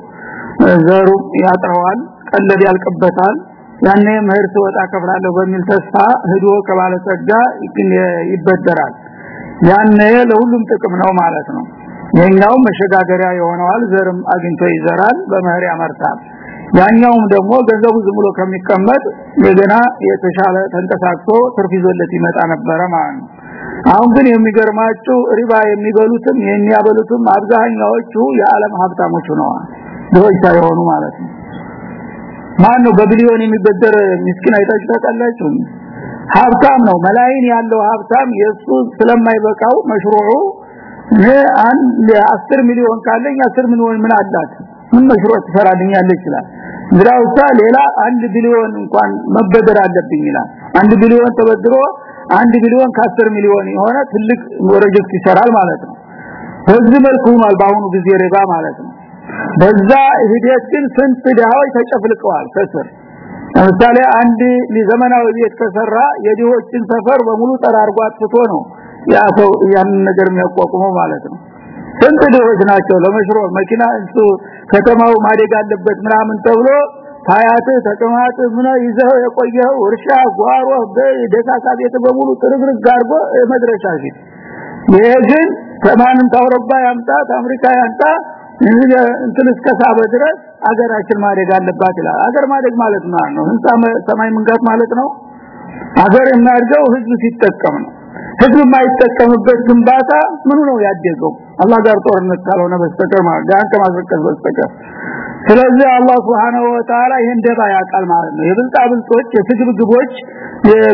ዘሩ ያጥረዋል ቀለብ ያልቅበታል ያኔ ምህር ሲወጣ ከፍላለሁ በሚል ተስፋ ሄዶ ከባለጸጋ ይበደራል። ያኔ ለሁሉም ጥቅም ነው ማለት ነው የኛው መሸጋገሪያ የሆነዋል ዘርም አግኝቶ ይዘራል በመህር ያመርታል። ያኛውም ደግሞ ገንዘቡ ዝም ብሎ ከሚቀመጥ የገና የተሻለ ተንቀሳቅሶ ትርፍ ይዞለት ይመጣ ነበረ ማለት ነው። አሁን ግን የሚገርማችሁ ሪባ የሚበሉትም የሚያበሉትም አብዛኛዎቹ የዓለም ሀብታሞች ሆነዋል። ድሆች ሳይሆኑ ማለት ነው። ማን ነው በቢሊዮን የሚበደር ምስኪን አይታችሁ ሀብታም ነው። መላይን ያለው ሀብታም የሱ ስለማይበቃው መሽሩዑ አንድ 10 ሚሊዮን ካለኝ 10 ሚሊዮን ምን አላት? ምን መሽሩዕ ትሰራልኛለች ይችላል ግራውታ ሌላ አንድ ቢሊዮን እንኳን መበደር አለብኝ ይላል። አንድ ቢሊዮን ተበድሮ አንድ ቢሊዮን ከ10 ሚሊዮን የሆነ ትልቅ ፕሮጀክት ይሰራል ማለት ነው። በዚህ መልኩ ሆኗል በአሁኑ ጊዜ ሪባ ማለት ነው። በዛ ሂደት ግን ስንት ድሃዎች ተጨፍልቀዋል ከስር። ለምሳሌ አንድ ዘመናዊ ቤት ከሰራ የዲሆችን ሰፈር በሙሉ ጠራርጎ አጥፍቶ ነው ያ ሰው ያን ነገር የሚያቋቁመው ማለት ነው። ስንት ድሆች ናቸው ለመሽሮ መኪና እሱ ከተማው ማደግ አለበት ምናምን ተብሎ ታያት ተቀማጥ ምን ይዘው የቆየው እርሻ ጓሮ በደሳሳ ቤት በሙሉ ጥርግርግ አድርጎ መድረሻ ፊት። ይሄ ግን ከማንም ታውሮባ ያምጣ አሜሪካ ያምጣ እንትን እስከ ሳበ ድረስ አገራችን ማደግ አለባት ይላል። አገር ማደግ ማለት ነው? ህንጻ ሰማይ መንጋት ማለት ነው? አገር የሚያድገው ህዝብ ሲጠቀም ነው ህዝብ የማይጠቀምበት ግንባታ ምኑ ነው ያደገው? አላህ ጋር ጦርነት ካልሆነ በስተቀር ጋር ከማስረከዝ በስተቀር። ስለዚህ አላህ Subhanahu Wa Ta'ala ይሄን ደባ ያቃል ማለት ነው። የብልጣ ብልጦች የስግብግቦች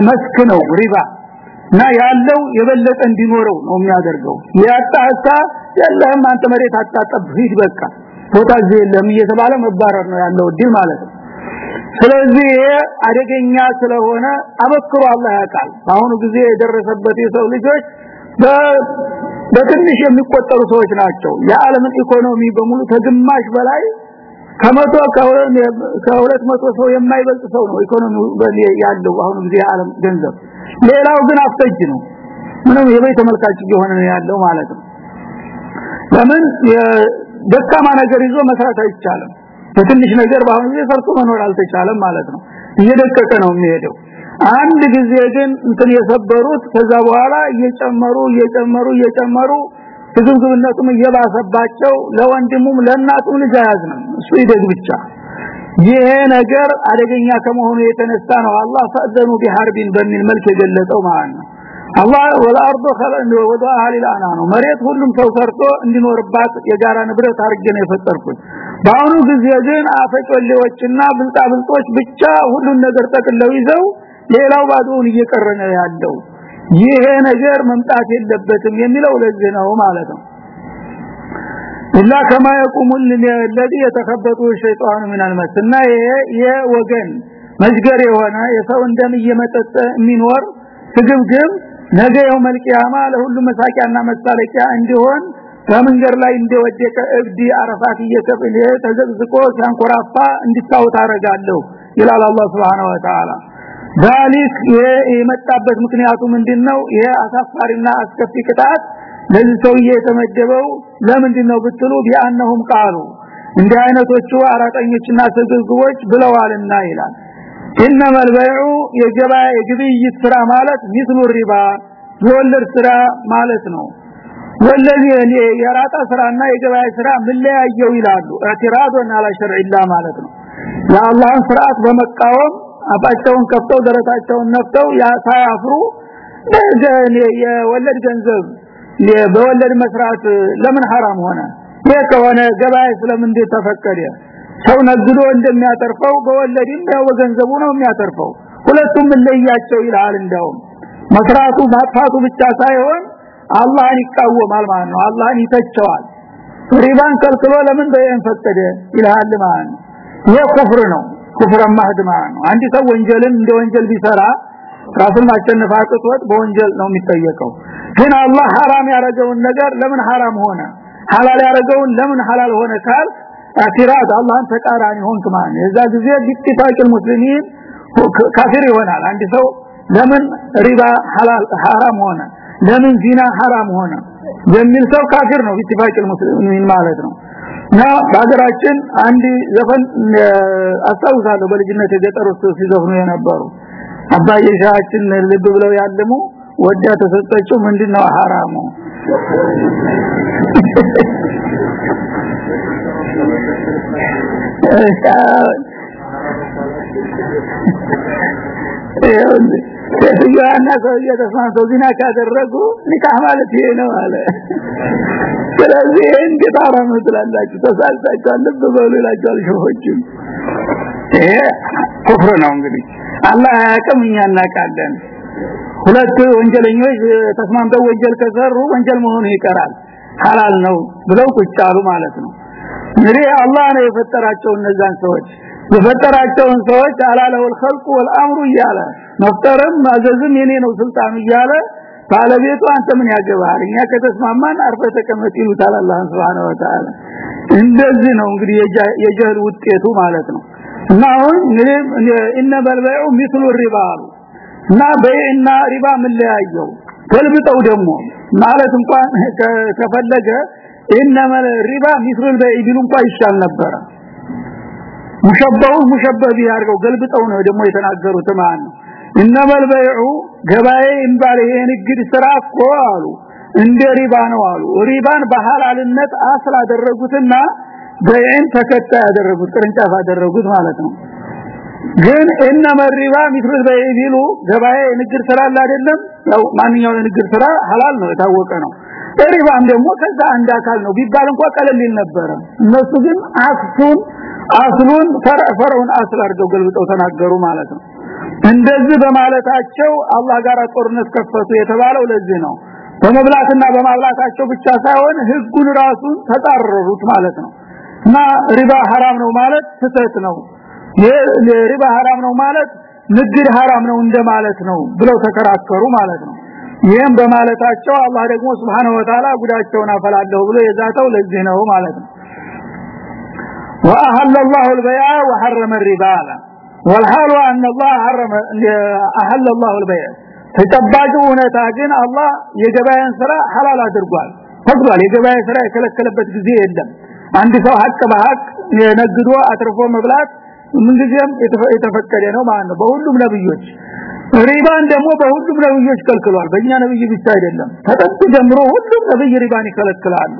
መስክ ነው ሪባ። እና ያለው የበለጠ እንዲኖረው ነው የሚያደርገው። ያጣታ የለም አንተ መሬት አጣጠብ ሂድ በቃ። ቦታ የለም እየተባለ መባረር ነው ያለው ድል ማለት ነው ስለዚህ አደገኛ ስለሆነ አበክሮ አላህ ያውቃል። በአሁኑ ጊዜ የደረሰበት የሰው ልጆች በትንሽ የሚቆጠሩ ሰዎች ናቸው። የዓለምን ኢኮኖሚ በሙሉ ከግማሽ በላይ ከመቶ ከሁለት መቶ ሰው የማይበልጥ ሰው ነው ኢኮኖሚው ያለው አሁን ጊዜ የዓለም ገንዘብ። ሌላው ግን አፍተጅ ነው። ምንም የቤት ተመልካች እየሆነ ያለው ማለት ነው። ለምን? ደካማ ነገር ይዞ መስራት አይቻልም በትንሽ ነገር በአሁኑ ጊዜ ሰርቶ መኖር አልተቻለም ማለት ነው። እየደቀቀ ነው የሚሄደው። አንድ ጊዜ ግን እንትን የሰበሩት ከዛ በኋላ እየጨመሩ እየጨመሩ እየጨመሩ ህዝብነቱም እየባሰባቸው ለወንድሙም ለእናቱም ልጅ አያዝንም። እሱ ይደግ ብቻ። ይሄ ነገር አደገኛ ከመሆኑ የተነሳ ነው አላህ ፈዘኑ ቢሐርቢን በሚል መልክ የገለጸው ማለት ነው አላህ ወልአርዱ ኸለቀ ወዳአ ሊልአና ነው መሬት ሁሉም ሰው ሰርቶ እንዲኖርባት የጋራ ንብረት አድርጌ ነው የፈጠርኩት በአሁኑ ጊዜ ግን አፈጮሌዎችና ብልጣ ብልጦች ብቻ ሁሉን ነገር ጠቅለው ይዘው ሌላው ባዶውን እየቀረነ ያለው ይሄ ነገር መምጣት የለበትም የሚለው ለዚህ ነው ማለት ነው ኢላ ከማ يقوم الذي يتخبط الشيطان من المس እና ይሄ የወገን መዝገር የሆነ የሰው እንደም እየመጠጠ የሚኖር ስግብግብ ነገ የውመል ቂያማ ለሁሉም መሳቂያና መሳለቂያ እንዲሆን በመንገድ ላይ እንደወደቀ እብዲ አረፋት እየተበለ ተዘግዝቆ ሲያንኮራፋ እንድታውት አረጋለሁ ይላል አላህ Subhanahu Wa Ta'ala ذلك የመጣበት ምክንያቱ ምንድነው ይሄ አሳፋሪና አስከፊ ቅጣት ለዚህ ሰውዬ የተመደበው ለምንድነው ብትሉ ቢአነሁም ቃሉ እንዲህ አይነቶቹ አራጠኞችና ስግብግቦች ብለዋልና ይላል ኢነማ البيع የገበያ የግብይት ስራ ማለት ሚስሉ ሪባ የወለድ ስራ ማለት ነው ወለዚ የራጣ ስራና የገበያ ስራ ምለያየው ይላሉ እዕትራዶን አላ ሸርዒላ ማለት ነው የአላህን ስርዓት በመቃወም አባቸውን ከፍተው ደረታቸውን ነፍተው ሳያፍሩ የወለድ ገንዘብ በወለድ መስራት ለምን حرام ሆነ ይሄ ከሆነ ገበያ ስለምን ተፈቀደ ሰው ነግዶ እንደሚያተርፈው በወለድም ያው በገንዘቡ ነው የሚያተርፈው ሁለቱም ለያቸው ይላል እንደውም መስራቱ ማጥፋቱ ብቻ ሳይሆን አላህን ይቃወማል ማለት ነው አላህን ይተቸዋል ሪባን ከልክሎ ለምን በየን ፈቀደ ይላል ማለት ነው ይሄ ኩፍር ነው ኩፍር ማህድ ማለት ነው አንድ ሰው ወንጀልን እንደ ወንጀል ቢሰራ ራሱን ማሸነፍ አቅቶት በወንጀል ነው የሚጠየቀው ግን አላህ حرام ያረገውን ነገር ለምን حرام ሆነ ሐላል ያረገውን ለምን ሐላል ሆነ ካል አሲራት አላህን ተቃራኒ ሆንክ ማለት የዛ ጊዜ ቢጥፋቅል ሙስሊሚን ካፊር ይሆናል አንድ ሰው ለምን ሪባ ሐላል ሐራም ሆነ ለምን ዚና ሐራም ሆነ የሚል ሰው ካፊር ነው ቢጥፋቅል ሙስሊሚን ማለት ነው እና በሀገራችን አንድ ዘፈን አስታውሳለሁ በልጅነት የገጠር ሲዘፍኑ የነበሩ አባዬ ሻችን ልብ ብለው ያልሙ ወዳ ተሰጠችው ምንድነው ሐራሙ ሴትዮዋና ሰውዬ ተስማምተው ዚና ካደረጉ ኒካህ ማለት ይሄ ነው አለ ስለዚህ እንዴት አራም ትላላችሁ ተሳልታችኋል ልብ በሉ ይላችኋል ሸሆችም ይሄ ኩፍር ነው እንግዲህ አላህ ያቀም እኛ ሁለት ወንጀለኞች ተስማምተው ወንጀል ከሰሩ ወንጀል መሆኑ ይቀራል ሐላል ነው ብለው ቁጫሉ ማለት ነው እንግዲህ አላህ ነው የፈጠራቸው እነዛን ሰዎች የፈጠራቸውን ሰዎች አላለው الخلق والامر እያለ መፍጠርም ማዘዝም የኔ ነው ስልጣኑ እያለ ባለቤቱ አንተ ምን ያገባል እኛ ከተስማማን አርፈ ተቀመጥ ይሉታል አላህ Subhanahu Wa Ta'ala እንደዚህ ነው እንግዲህ የጀህል ውጤቱ ማለት ነው እና አሁን እነ በልበዩ ሚስሉ ሪባ እና በይና ሪባ ምን ለያየው ገልብጠው ደግሞ ማለት እንኳን ከፈለገ ኢነማ ሪባ ሚስሉ በይ ቢሉ እንኳን ይሻል ነበር ሙሸበው ሙሸበብ ያርገው ገልብጠው ነው ደግሞ የተናገሩት ማን ነው በይዑ ገባዬ እንባል ይሄ ንግድ ስራ እኮ አሉ እንደ ሪባ ነው አሉ ሪባን በሐላልነት አስል አደረጉትና ተከታይ ያደረጉት ቅርንጫፍ አደረጉት ማለት ነው ግን እነመ ሪባ ሚስል በይ ቢሉ ገባዬ ንግድ ስራ አይደለም? ያው ማንኛውም ንግድ ስራ ሐላል ነው። የታወቀ ነው ሪባም ደግሞ ከዛ አንድ አካል ነው። ቢባል እንኳን ቀለል ሊል ነበረ። እነሱ ግን አክሱን አስሉን ፈርዖን አስል አድርገው ገልብጠው ተናገሩ ማለት ነው። እንደዚህ በማለታቸው አላህ ጋር ጦርነት ከፈቱ የተባለው ለዚህ ነው። በመብላትና በማብላታቸው ብቻ ሳይሆን ህጉን ራሱን ተጣረሩት ማለት ነው። እና ሪባ ሐራም ነው ማለት ስተት ነው። የሪባ ሐራም ነው ማለት ንግድ ሐራም ነው እንደማለት ነው ብለው ተከራከሩ ማለት ነው። ይሄን በማለታቸው አላህ ደግሞ Subhanahu Wa Ta'ala ጉዳቸውን አፈላለሁ ብሎ የዛተው ለዚህ ነው ማለት ነው واحل الله البيع وحرم الربا والحال ان الله حرم احل الله البيع ተጨባጭ ሁኔታ ግን አላህ የገበያን ስራ ሐላል አድርጓል ፈቅዷል የገበያ ስራ የከለከለበት ጊዜ የለም አንድ ሰው ሀቅ በሀቅ ነግዶ አትርፎ መብላት ምንጊዜም የተፈቀደ ነው ማለት ነው በሁሉም ነብዮች ሪባን ደግሞ በሁሉም ነብዮች ከልክሏል። በእኛ ነብይ ብቻ አይደለም። ተጠንት ጀምሮ ሁሉም ነብይ ሪባን ይከለክላሉ።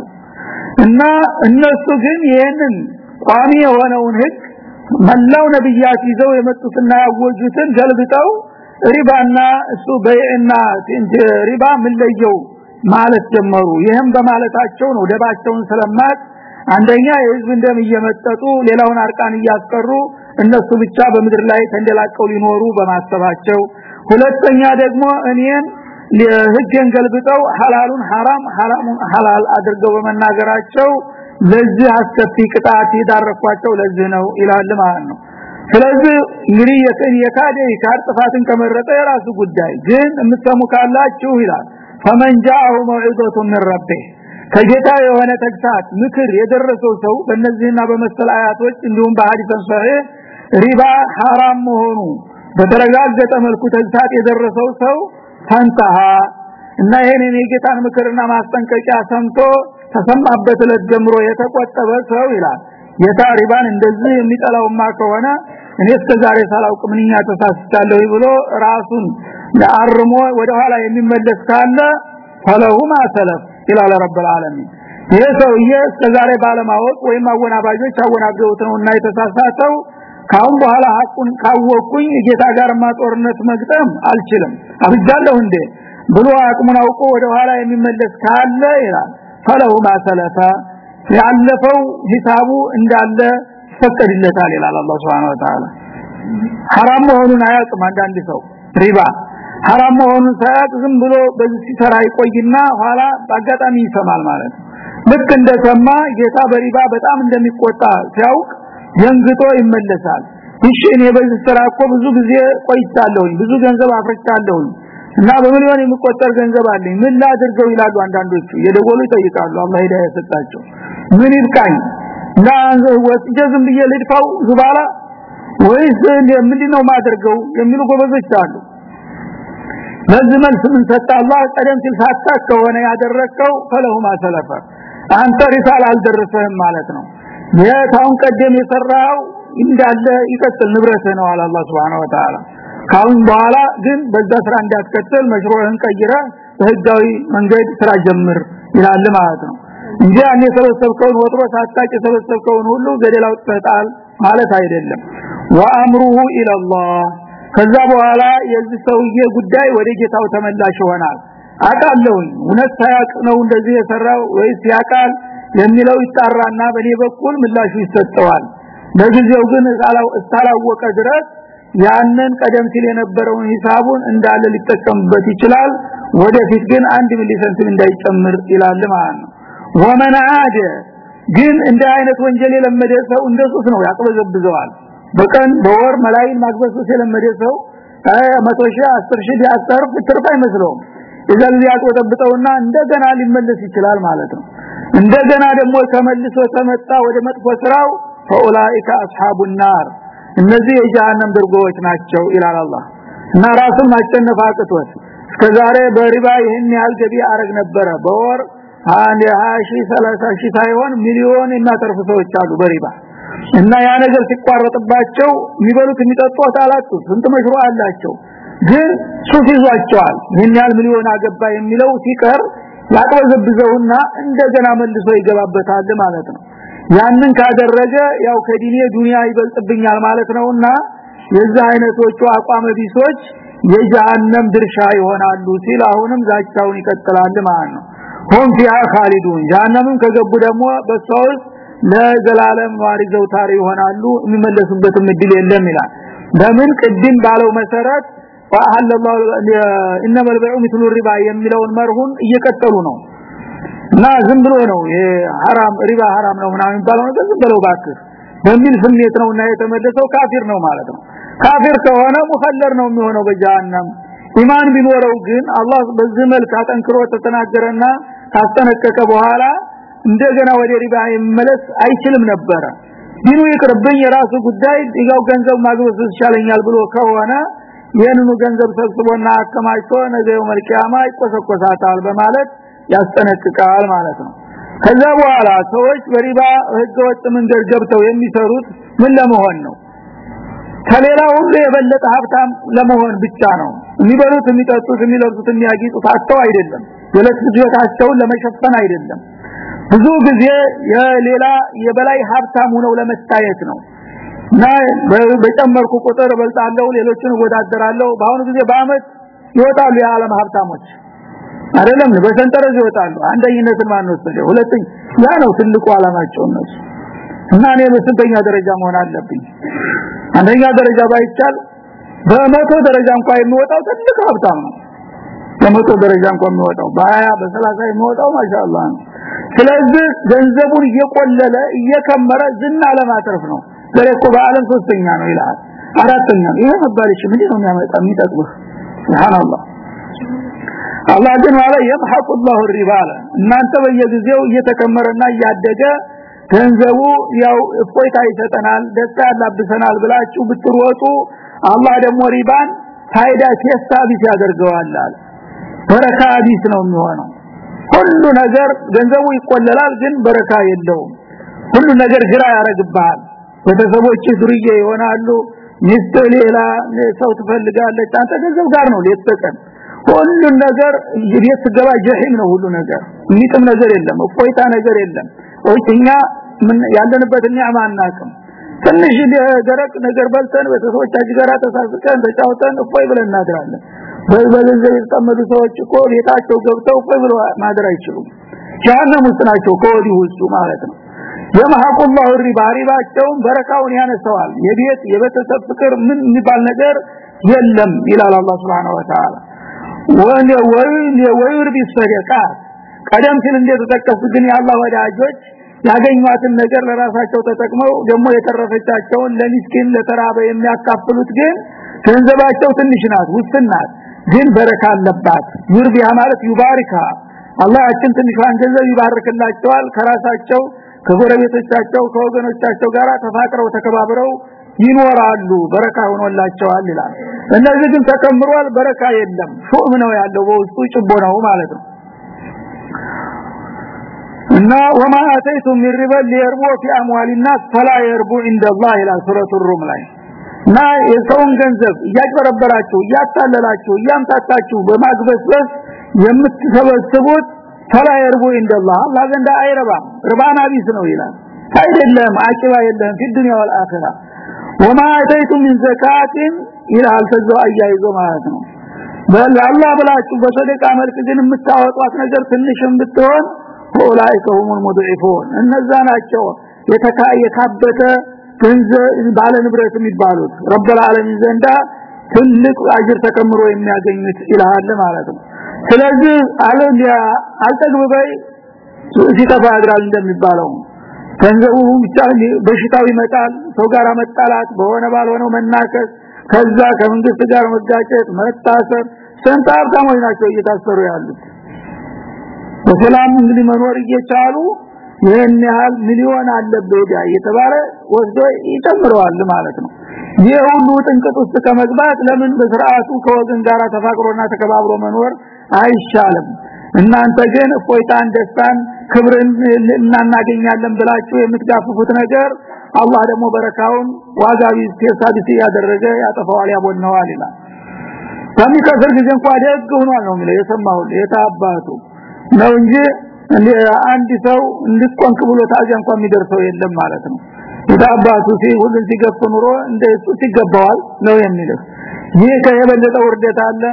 እና እነሱ ግን ይሄንን ቋሚ የሆነውን ህግ መላው ነብያት ይዘው የመጡትና ያወጁትን ገልብጠው ሪባና እሱ በይዕና ሪባ ምን ማለት ጀመሩ። ይህም በማለታቸው ነው ደባቸውን ስለማት አንደኛ የህዝብ እንደም እየመጠጡ ሌላውን አርቃን እያስቀሩ እነሱ ብቻ በምድር ላይ ተንደላቀው ሊኖሩ በማሰባቸው ሁለተኛ ደግሞ እኔን ህግን ገልብጠው ሐላሉን ሐራም ሐራሙን ሐላል አድርገው በመናገራቸው ለዚህ አስከፊ ቅጣት ይዳረኳቸው ለዚህ ነው ይላል ማለት ነው ስለዚህ እንግዲህ የከን የካደ ይካር ጥፋትን ከመረጠ የራሱ ጉዳይ ግን የምትሰሙ ካላችሁ ይላል فمن جاءه موعظه من ربه ከጌታ የሆነ ተግሳት ምክር የደረሰው ሰው በእነዚህና በመሰል አያቶች እንዲሁም በሐዲስ ሰሒህ ሪባ حرام መሆኑ በተረጋገጠ መልኩ ተግሳት የደረሰው ሰው ፈንታሃ እና ይሄንን የጌታን ምክርና ማስጠንቀቂያ ሰምቶ ተሰማበት ለጀምሮ የተቆጠበ ሰው ይላል። ጌታ ሪባን እንደዚህ የሚጠላውማ ከሆነ እኔ እስከዛሬ ሳላውቅ ምንኛ ተሳስቻለሁ ብሎ ራሱን ለአርሞ ወደ ኋላ የሚመለስ ካለ ፈለሁማ ሰለፍ ኢላለ ረብል ዓለሚን። ይሄ ሰውዬ እስከዛሬ ባለማወቅ ወይም አወናባጆች አወናገውት ነውና የተሳሳተው ካሁን በኋላ ሐቁን ካወቁኝ ጌታ ጋር ማጦርነት መግጠም አልችልም አብጃለሁ እንዴ ብሎ አቅሙን አውቆ ወደ ኋላ የሚመለስ ካለ ይላል ፈለሁ ማሰለፈ ያለፈው ሂሳቡ እንዳለ ይፈቀድለታል ይላል አላህ Subhanahu Wa Ta'ala حرام መሆኑን አያውቅም አንዳንድ ሰው ሪባ حرام መሆኑን ሳያውቅ ዝም ብሎ በዚህ ሲሰራ ይቆይና ኋላ በአጋጣሚ ይሰማል ማለት ነው ልክ እንደሰማ ጌታ በሪባ በጣም እንደሚቆጣ ሲያውቅ ደንግጦ ይመለሳል። እሺ እኔ በዚህ ስራ ብዙ ጊዜ ቆይቻለሁ ብዙ ገንዘብ አፍርቻለሁ እና በሚሊዮን የሚቆጠር ገንዘብ አለኝ። ምን ላድርገው ይላሉ አንዳንዶቹ። የደጎሉ ይጠይቃሉ አላህ ሂዳያ ሰጣቸው ምን ይብቃኝ? እና ወስጄ ዝም ዙባላ ወይስ ምንድነው ማድርገው የሚሉ ጎበዞች አሉ። ለዚህ መልስ ምን ሰጣ አላህ? ቀደም ሲል ሳታክ ከሆነ ያደረከው ፈለሁ ማሰለፈ አንተ ሪሳል አልደረሰህም ማለት ነው የታውን ቀደም የሰራው እንዳለ ይቀጥል ንብረት ነው አለ አላህ Subhanahu Wa Ta'ala ካሁን በኋላ ግን በዛ ስራ እንዳትከተል መሽሮህን ቀይረ በህጋዊ መንገድ ስራ ጀምር ይላል ማለት ነው። እንጂ አንተ የሰበሰብከውን ወጥሮ ሳታቅ የሰበሰብከውን ሁሉ ገደል አውጥተጣል ማለት አይደለም። ወአምሩሁ ኢላላህ ከዛ በኋላ የዚህ ሰውዬ ጉዳይ ወደ ጌታው ተመላሽ ይሆናል። አቃለሁኝ እውነት ሳያቅ ነው እንደዚህ የሰራው ወይስ ያቃል የሚለው ይጣራና በኔ በኩል ምላሹ ይሰጠዋል። ለጊዜው ግን እስካላወቀ ድረስ ያንን ቀደም ሲል የነበረውን ሂሳቡን እንዳለ ሊጠቀምበት ይችላል። ወደፊት ግን አንድ ሚሊሰንትም እንዳይጨምር ይላል ማለት ነው። ወመን አደ ግን እንደ አይነት ወንጀል የለመደ ሰው እንደሱስ ነው ያቅበዘብዘዋል። በቀን በወር መላይን ማግበስበስ የለመደ ሰው መቶ ሺህ አስር ሺህ ቢያሰርፍ ትርፍ አይመስለውም። እዛን ሊያቆጠብጠውና እንደገና ሊመለስ ይችላል ማለት ነው እንደገና ደግሞ ተመልሶ ተመጣ ወደ መጥፎ ስራው ፈኡላኢከ አስሐቡን ናር እነዚህ የጀሃነም ድርጎዎች ናቸው ይላል አላህ። እና ራሱን ማጨነፍ አቅቶት። እስከዛሬ በሪባ ይህን ያህል ገቢ አረግ ነበረ። በወር አንድ 20 ሺህ 30 ሺህ ሳይሆን ሚሊዮን የሚያተርፉ ሰዎች አሉ በሪባ። እና ያ ነገር ሲቋረጥባቸው የሚበሉት የሚጠጡት አላጡ ስንት መሽሮ አላቸው። ግን ሱፍ ይዟቸዋል። ይህን ያህል ሚሊዮን አገባ የሚለው ሲቀር ያቅበዘብዘውና እንደገና መልሶ ይገባበታል ማለት ነው። ያንን ካደረገ ያው ከዲኔ ዱንያ ይበልጥብኛል ማለት ነውና የዛ አይነቶቹ አቋመ ቢሶች የጀሃነም ድርሻ ይሆናሉ ሲል አሁንም ዛቻውን ይቀጥላል ማለት ነው። ሆም ፊያ ካሊዱን ጀሃነምም ከገቡ ደግሞ በሷው ለዘላለም ዋሪ ዘውታሪ ይሆናሉ የሚመለሱበትም እድል የለም ይላል። ለምን? ቅድም ባለው መሰረት ወአህለ الله انما البيع مثل الربا የሚለውን መርሁን እየቀጠሉ ነው እና ዝም ብሎ ነው የሐራም ሪባ ሐራም ነው ምናምን የሚባለው ነገር ዝም ብለው ባክህ በሚል ስሜት ነውና የተመለሰው ካፊር ነው ማለት ነው ካፊር ከሆነ ሙኸለር ነው የሚሆነው በጀሃነም ኢማን ቢኖረው ግን አላህ በዚህ መልክ አጠንክሮ ተተናገረና ካስጠነቀቀ በኋላ እንደገና ወደ ሪባ ይመለስ አይችልም ነበረ ዲኑ ይቅርብኝ የራሱ ጉዳይ ይጋው ገንዘብ ማግበስ ይቻለኛል ብሎ ከሆነ ይህንኑ ገንዘብ ሰብስቦና አከማችቶ ነገው መልቂያማ ይቆሰቆሳታል በማለት ያስጠነቅቃል ማለት ነው። ከዛ በኋላ ሰዎች በሪባ ህገወጥ መንገድ ገብተው የሚሰሩት ምን ለመሆን ነው? ከሌላ ሁሉ የበለጠ ሀብታም ለመሆን ብቻ ነው። የሚበሉት የሚጠጡት የሚለብሱት የሚያጊጡት አጥተው አይደለም። የለት ፍጆታቸውን ለመሸፈን አይደለም። ብዙ ጊዜ የሌላ የበላይ ሀብታም ሆነው ለመታየት ነው እና በጨመርኩ ቁጥር በልጣለው ሌሎችን ወዳደራለው በአሁኑ ጊዜ በአመት ይወጣሉ የዓለም ሀብታሞች። አይደለም በሰንጠረዥ ይወጣሉ። አንደኝነትን ማን ወሰደ? ሁለተኛ ያ ነው ትልቁ አላማቸው እነሱ። እና እኔ በስንተኛ ደረጃ መሆን አለብኝ? አንደኛ ደረጃ ባይቻል በመቶ ደረጃ እንኳን የሚወጣው ትልቅ ሀብታም ነው። በመቶ ደረጃ እንኳን የሚወጣው በ20 በ30 የሚወጣው ማሻአላህ ነው። ስለዚህ ገንዘቡን እየቆለለ እየከመረ ዝና ለማትረፍ ነው ለሬኮ በአለም ሶስተኛ ነው ይላል አራተኛ ይሄ መባልሽ ምንድን ነው የሚያመጣ የሚጠቅምህ ሱብሃንአላህ አላህ ግን ማለት يمحق الله الربا እናንተ በየጊዜው እየተከመረና እያደገ ገንዘቡ ያው እፎይታ ይሰጠናል ደስታ ያላብሰናል ብላችሁ ብትሮጡ አላህ ደግሞ ሪባን ፋይዳ ቴስታ ቢስ ያደርገዋል በረካ ቢስ ነው የሚሆነው ሁሉ ነገር ገንዘቡ ይቆለላል ግን በረካ የለውም ሁሉ ነገር ግራ ያረግብሃል ቤተሰቦች ዱርዬ ይሆናሉ። ሚስት ሌላ ሰው ትፈልጋለች። አንተ ገንዘብ ጋር ነው ለተቀን ሁሉ ነገር ቤት ስገባ ጀሂም ነው ሁሉ ነገር። የሚጥም ነገር የለም እፎይታ ነገር የለም። እኛ ያለንበት ኒዕማ አናቅም ትንሽ ደረቅ ነገር በልተን ቤተሰቦቻችን ጋር ተሳስቀን ተጫውተን እፎይ ብለን እናድራለን በገንዘብ የተጠመዱ ሰዎች እኮ ቤታቸው ገብተው እፎይ ብለው ማደር አይችሉም። ጀሃነም ውስጥ ናቸው ከወዲሁ ማለት ነው የማሐቁላሁ ሪባ ሪባቸውን በረካውን ያነሰዋል። የቤት የቤተሰብ ፍቅር ምን የሚባል ነገር የለም ይላል አላህ Subhanahu Wa Ta'ala ወን ወን ወይር ቢሰደቃ ቀደም ሲል እንደተጠቀሱ ግን ያላህ ወዳጆች ያገኙትን ነገር ለራሳቸው ተጠቅመው ደግሞ የተረፈቻቸውን ለሚስኪን ለተራበ የሚያካፍሉት ግን ገንዘባቸው ትንሽ ናት ውስን ናት። ግን በረካ አለባት። ይርቢያ ማለት ይባርካ አላህ አችን ትንሿን ገንዘብ ይባርክላቸዋል። ከራሳቸው ከጎረቤቶቻቸው ከወገኖቻቸው ጋር ተፋቅረው ተከባብረው ይኖራሉ በረካ ሆኖላቸዋል ይላል እነዚህ ግን ተከምሯል በረካ የለም ሹም ነው ያለው በውስጡ ጭቦ ነው ማለት ነው እና ወማ አተይቱም ሚን ሪባ ሊየርቡ ፊ አምዋል الناس فلا يربو عند الله الى سوره الروم ላይ እና የሰውን ገንዘብ እያጭበረበራችሁ እያታለላችሁ እያምታታችሁ በማግበስበስ የምትሰበስቡት فلا يربو عند الله الله ዘንድ አይረባም ርባና ቢስ ነው ይላል አይደለም አቂባ የለም في الدنيا والاخره وما اتيتم من زكاه ይላል ተዘው አያይዞ ማለት ነው በላላ ብላችሁ በሰደቃ መልክ ግን የምታወጧት ነገር ትንሽም ብትሆን ኡላኢከ ሁሙል ሙድዒፉን እነዛ ናቸው የተካየካበተ ገንዘብ ባለ ንብረት የሚባሉት ረብል ዓለሚን ዘንዳ ትልቅ አጅር ተከምሮ የሚያገኙት ይላል ማለት ነው ስለዚህ አለያ አልጠግበይ ሲተፋ ያድራል እንደሚባለው። ገንዘቡ ብቻ በሽታው ይመጣል ሰው ጋር መጣላት በሆነ ባልሆነው መናከስ ከዛ ከመንግስት ጋር መጋጨት መታሰር ስንት ሀብታሞች ናቸው እየታሰሩ ያሉት? በሰላም እንግዲህ መኖር እየቻሉ ይህን ያህል ሚሊዮን አለበት እየተባለ ወስዶ ይጨምረዋል ማለት ነው። ይህ ሁሉ ጥንቅጥ ውስጥ ከመግባት ለምን በስርዓቱ ከወገን ጋር ተፋቅሮና ተከባብሮ መኖር አይሻልም። እናንተ ግን እፎይታን ደስታን ክብርን እናናገኛለን ብላችሁ የምትጋፍፉት ነገር አላህ ደግሞ በረካውን ዋጋ ቢስ ተሳቢስ ያደረገ ያጠፋዋል ያቦነዋል ይላል። ከሚከስር ጊዜ እንኳን ደግ ሆኗል ነው የሚለው። የሰማው የታባቱ ነው እንጂ አንድ ሰው እንድቆንክ ብሎ ታዚያ እንኳን የሚደርሰው የለም ማለት ነው። የታባቱ ሲ ሁሉን ሲገፍ ኑሮ እንደሱ ሲገባዋል ነው የሚለው። ይህ ከየበለጠ ውርደት አለ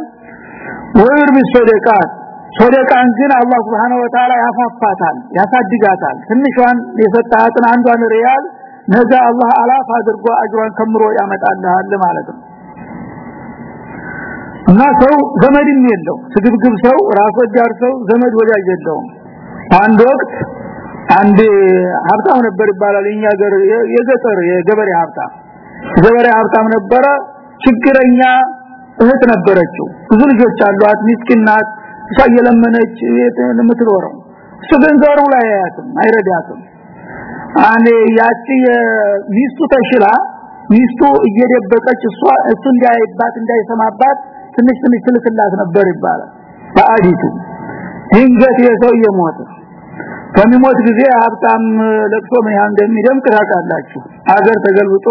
ወይር ቢሰደቃት ሰደቃን ግን አላህ Subhanahu Wa Ta'ala ያፋፋታል ያሳድጋታል። ትንሿን የሰጣትን አንዷን ሪያል ነገ አላህ አላፍ አድርጎ አጅሯን ከምሮ ያመጣልሃል ማለት ነው። እና ሰው ዘመድም የለው ስግብግብ ሰው ራስ ወዳድ ሰው ዘመድ ወዳጅ የለውም። አንድ ወቅት አንድ ሀብታም ነበር ይባላል። የኛ ሀገር የገጠር የገበሬ ሀብታም ገበሬ ሀብታም ነበረ። ችግረኛ እህት ነበረችው። ብዙ ልጆች አሏት። ምስኪን ናት። እሷ እየለመነች የምትኖረው። እሱ ላይ አያትም አይረዳትም። አኔ ያቺ ሚስቱ ተሽላ ሚስቱ እየደበቀች እሷ እሱ እንዳይባት እንዳይሰማባት ትንሽ ትንሽ ትልክላት ነበር ይባላል። ባዲቱ ድንገት የሰው የሞተ ከሚሞት ጊዜ ሀብታም ለቅሶ ምን እንደሚደምቅ ታውቃላችሁ። አገር ተገልብጦ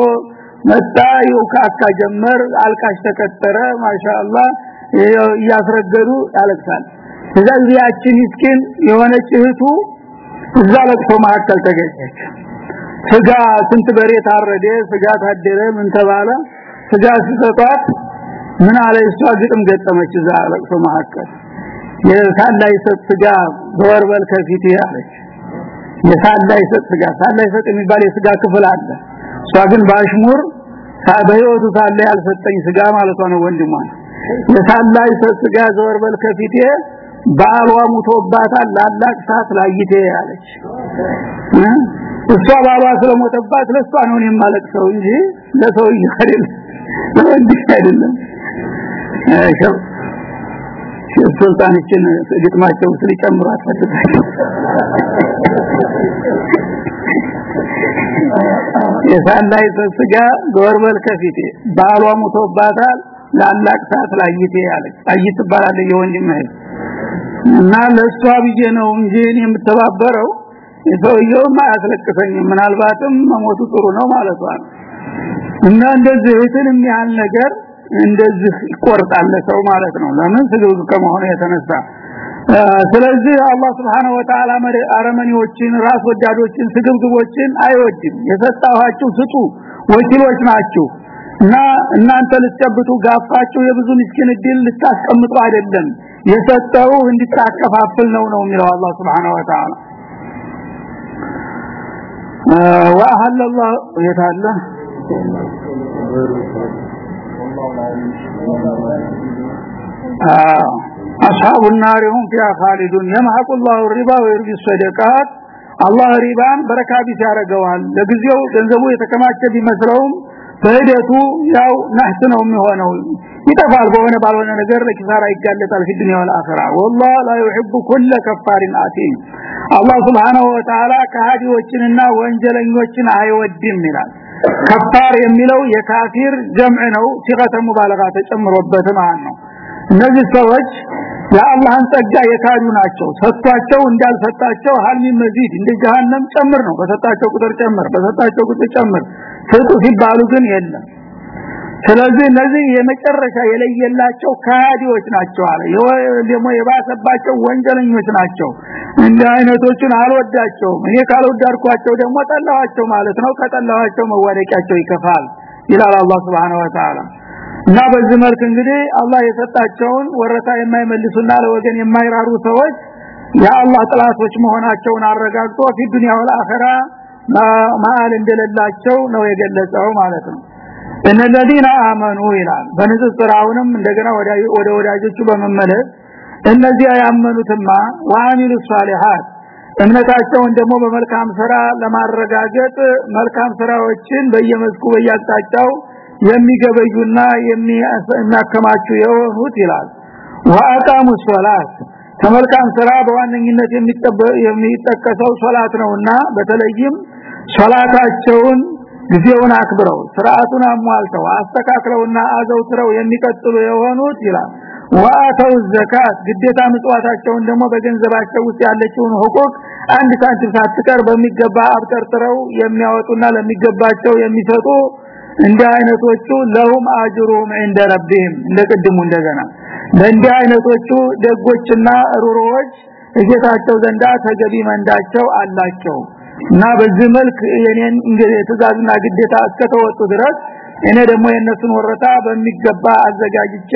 መጣ ይውካካ ጀመር አልቃሽ ተከተረ ማሻአላህ እያስረገዱ ያለቅሳል። እዛ ጊዜያችን ምስኪን የሆነች እህቱ እዛ ለቅሶ መካከል ተገኘች። ስጋ ስንት በሬ ታረደ ስጋ ታደረ ምን ተባለ? ስጋ ሲሰጧት ምን አለ? እሷ ግጥም ገጠመች እዛ ለቅሶ መካከል። የሳላይ ሰጥ ስጋ በወርበል ከፊት ያለች የሳላይ ሰጥ ስጋ ሳላይ ሰጥ የሚባል የስጋ ክፍል አለ እሷ ግን ባሽሙር በህይወቱ ሳለ ያልሰጠኝ ስጋ ማለቷ ነው ወንድሟ። የሳላይ ስጋ ዘወርበል ከፊቴ ባሏ ሙቶባታል ላላቅሳት ላይቴ ያለች እሷ ባሏ ስለሞተባት ለሷ ነው የማለቅሰው እንጂ ለሰው አይደለም ለወንድ አይደለም። አይሸው ሱልጣንችን ግጥማቸው ስለጨምሩ አትፈልጋቸው የሳላይ ስጋ ጎርበል ከፊቴ ባሏ ሙቶባታል ላላቅሳት ላይቴ ያለች አይት ትባላለች የወንድም እና ለሷ ብዬ ነው እንጂ የምተባበረው ሰውየው አያስለቅሰኝም ምናልባትም መሞቱ ጥሩ ነው ማለት ነው። እና እንደዚህ እህትንም ያህል ነገር እንደዚህ ይቆርጣል ሰው ማለት ነው። ለምን? ስግብግ ከመሆኑ የተነሳ ስለዚህ አላህ Subhanahu Wa Ta'ala አረመኔዎችን ራስ ወዳዶችን ስግብግቦችን አይወድም የሰጣኋችሁ ስጡ ወኪሎች ናችሁ እና እናንተ ልትጨብጡ ጋፋችሁ የብዙ ምስኪን እድል ልታስቀምጡ አይደለም የሰጠው እንዲታከፋፍል ነው ነው የሚለው አላህ Subhanahu Wa Ta'ala وأهل الله يتعالى أصحاب النار هم فيها خالدون يمحق الله الربا ويربي الصدقات አላህ ሪባን በረካ ቢስ ያረጋዋል ለጊዜው ገንዘቡ የተከማቸ ቢመስለውም በሂደቱ ያው ነህት ነው የሚሆነው ይጠፋል በሆነ ባልሆነ ነገር ለኪሳራ ይጋለጣል في الدنيا والاخره والله لا يحب كل كفار اثيم አላህ Subhanahu Wa Ta'ala ከሃዲዎችንና ወንጀለኞችን አይወድም ይላል ከፋር የሚለው የካፊር ጀምዕ ነው ሲገተ ሙባለጋ ተጨምሮበት ማለት ነው እነዚህ ሰዎች የአላህን ጸጋ የካዱ ናቸው። ሰጥቷቸው እንዳልሰጣቸው ሀልሚ መዚድ እንደ ጀሃነም ጨምር ነው። በሰጣቸው ቁጥር ጨምር በሰጣቸው ቁጥር ጨምር። ስጡ ሲባሉ ግን የለም። ስለዚህ እነዚህ የመጨረሻ የለየላቸው ካዲዎች ናቸው አለ። ደግሞ የባሰባቸው ወንጀለኞች ናቸው። እንደ አይነቶችን አልወዳቸውም። እኔ ካልወዳድኳቸው ደግሞ ጠላዋቸው ማለት ነው። ከጠላዋቸው መዋደቂያቸው ይከፋል ይላል አላህ Subhanahu Wa Ta'ala እና በዚህ መልክ እንግዲህ አላህ የሰጣቸውን ወረታ የማይመልሱና ለወገን የማይራሩ ሰዎች የአላህ ጥላቶች መሆናቸውን አረጋግጦ ፊዱንያ ወልአኺራ ማአል እንደሌላቸው ነው የገለጸው ማለት ነው። እነለዲና አመኑ ይላል። በንጽጽር አሁንም እንደገና ወደ ወዳጆቹ በመመለስ እነዚያ ያመኑትማ ወአሚሉ ሷሊሃት እምነታቸውን ደግሞ በመልካም ስራ ለማረጋገጥ መልካም ስራዎችን በየመስኩ በያጣጫው የሚገበዩና የሚያከማቹ የሆኑት ይላል። ወአቃሙ ሶላት ከመልካም ስራ በዋነኝነት የሚጠቀሰው ሶላት ነውና በተለይም ሶላታቸውን ጊዜውን አክብረው ስርዓቱን አሟልተው አስተካክለውና አዘውትረው የሚቀጥሉ የሆኑት ይላል። ወአተው ዘካት ግዴታ ምጽዋታቸውን ደግሞ በገንዘባቸው ውስጥ ያለችውን ሁቁቅ አንድ ሳንቲም ሳትቀር በሚገባ አብጠርጥረው የሚያወጡና ለሚገባቸው የሚሰጡ እንዲህ አይነቶቹ ለሁም አጅሩም عند ربهم እንደቀድሙ እንደገና። ለእንዲህ አይነቶቹ ደጎችና ሩሮዎች እጌታቸው ዘንዳ ተገቢ መንዳቸው አላቸው። እና በዚህ መልክ የኔን ትእዛዝና ግዴታ እስከተወጡ ድረስ እኔ ደግሞ የነሱን ወረታ በሚገባ አዘጋጅቼ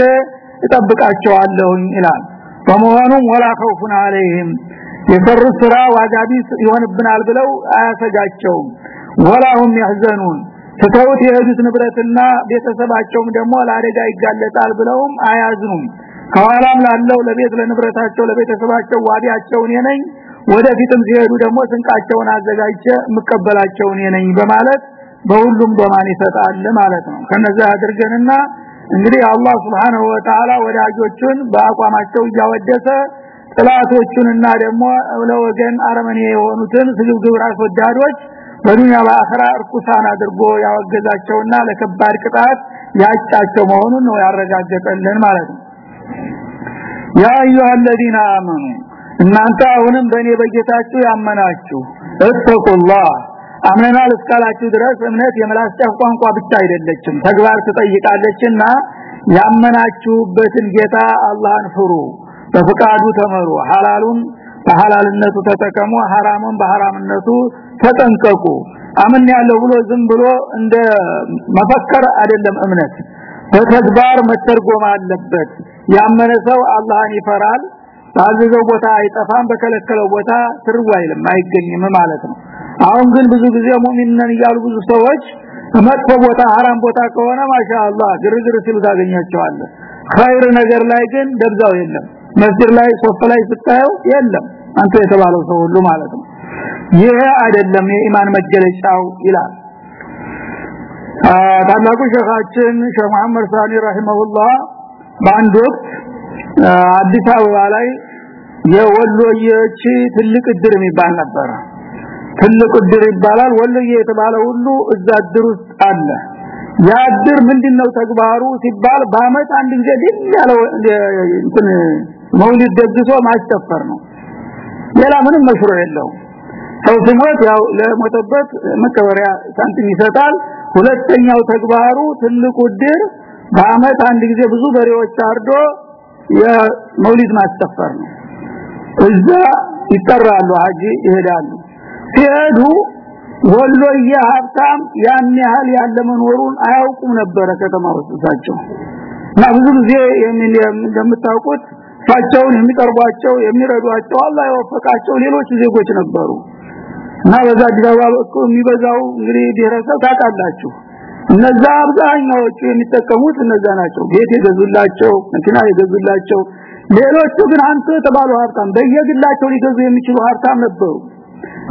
እጠብቃቸዋለሁኝ ይላል። በመሆኑም ወላ خوفን عليهم የሰሩት ስራ ዋጋቢስ ይሆንብናል ብለው አያሰጋቸውም። ወላሁም ያህዘኑን። ትተውት የሄዱት ንብረትና ቤተሰባቸውም ደግሞ ለአደጋ ይጋለጣል ብለውም አያዝኑም። ከኋላም ላለው ለቤት ለንብረታቸው ለቤተሰባቸው ዋቢያቸው እኔ ነኝ ወደፊትም ሲሄዱ ደግሞ ስንቃቸውን አዘጋጅቼ መቀበላቸው እኔ ነኝ በማለት በሁሉም በማን ይሰጣል ማለት ነው። ከነዛ አድርገንና እንግዲህ አላህ Subhanahu Wa Ta'ala ወዳጆቹን በአቋማቸው እያወደሰ ጥላቶቹንና ደግሞ ለወገን አረመኔ የሆኑትን ስግብግብ ራስ ወዳዶች በዱንያ በአኺራ እርኩሳን አድርጎ ያወገዛቸውና ለከባድ ቅጣት ያጫቸው መሆኑን ነው ያረጋገጠልን ማለት ነው ያ አዩሃ الذين آمنوا እናንተ አሁንም በእኔ በጌታችሁ ያመናችሁ እተቁላህ አምነናል እስካላችሁ ድረስ እምነት የመላስ ቋንቋ ብቻ አይደለችም ተግባር ትጠይቃለችና ያመናችሁበትን ጌታ አላህን ፍሩ በፍቃዱ ተመሩ ሐላሉን በሐላልነቱ ተጠቀሙ ሐራሙን በሐራምነቱ ተጠንቀቁ። አምን ያለው ብሎ ዝም ብሎ እንደ መፈከር አይደለም እምነት። በተግባር መተርጎም አለበት። ያመነ ሰው አላህን ይፈራል። ባዘዘው ቦታ አይጠፋም በከለከለው ቦታ ትርው አይልም አይገኝም ማለት ነው። አሁን ግን ብዙ ጊዜ ሙእሚንን እያሉ ብዙ ሰዎች መጥፎ ቦታ ሐራም ቦታ ከሆነ ማሻአላህ ግርግር ሲሉ ታገኛቸዋለህ። ኸይር ነገር ላይ ግን ደብዛው የለም መስጊድ ላይ ሶፍ ላይ ስታየው የለም። አንተ የተባለው ሰው ሁሉ ማለት ነው። ይሄ አይደለም የኢማን መገለጫው ይላል። ታላቁ ሸኻችን ሸህ መሐመድ ሳኒ ረሂመሁላህ በአንድ ወቅት አዲስ አበባ ላይ የወሎዬች ትልቅ እድር የሚባል ነበር ትልቅ እድር ይባላል። ወሎዬ የተባለ ሁሉ እዛ እድር ውስጥ አለ። ያ እድር ምንድነው ተግባሩ ሲባል በአመት አንድ ጊዜ ድል ያለው እንትን መውሊድ ደግሶ ማስጨፈር ነው። ሌላ ምንም መሽሮ የለው ሰው ሲሞት ያው ለሞተበት መቀበሪያ ሳንቲም ይሰጣል። ሁለተኛው ተግባሩ ትልቁ እድር በአመት አንድ ጊዜ ብዙ በሬዎች አርዶ የመውሊድ ማስጨፈር ነው። እዛ ይጠራሉ ሀጂ ይሄዳሉ። ሲሄዱ ወሎዬ ሀብታም ያን ያህል ያለ መኖሩን አያውቁም ነበረ ከተማ ውስጥ እና ብዙ ጊዜ እንደምታውቁት እሳቸውን የሚቀርቧቸው የሚረዷቸው አላህ የወፈቃቸው ሌሎች ዜጎች ነበሩ። እና በዛ አዲስ አበባ የሚበዛው እንግዲህ ብሔረሰብ ታውቃላችሁ እነዛ አብዛኛዎቹ የሚጠቀሙት እነዛ ናቸው። ቤት የገዙላቸው መኪና የገዙላቸው ሌሎቹ ግን አንተ የተባሉ ሀብታም በየግላቸው ሊገዙ የሚችሉ ሀብታም ነበሩ።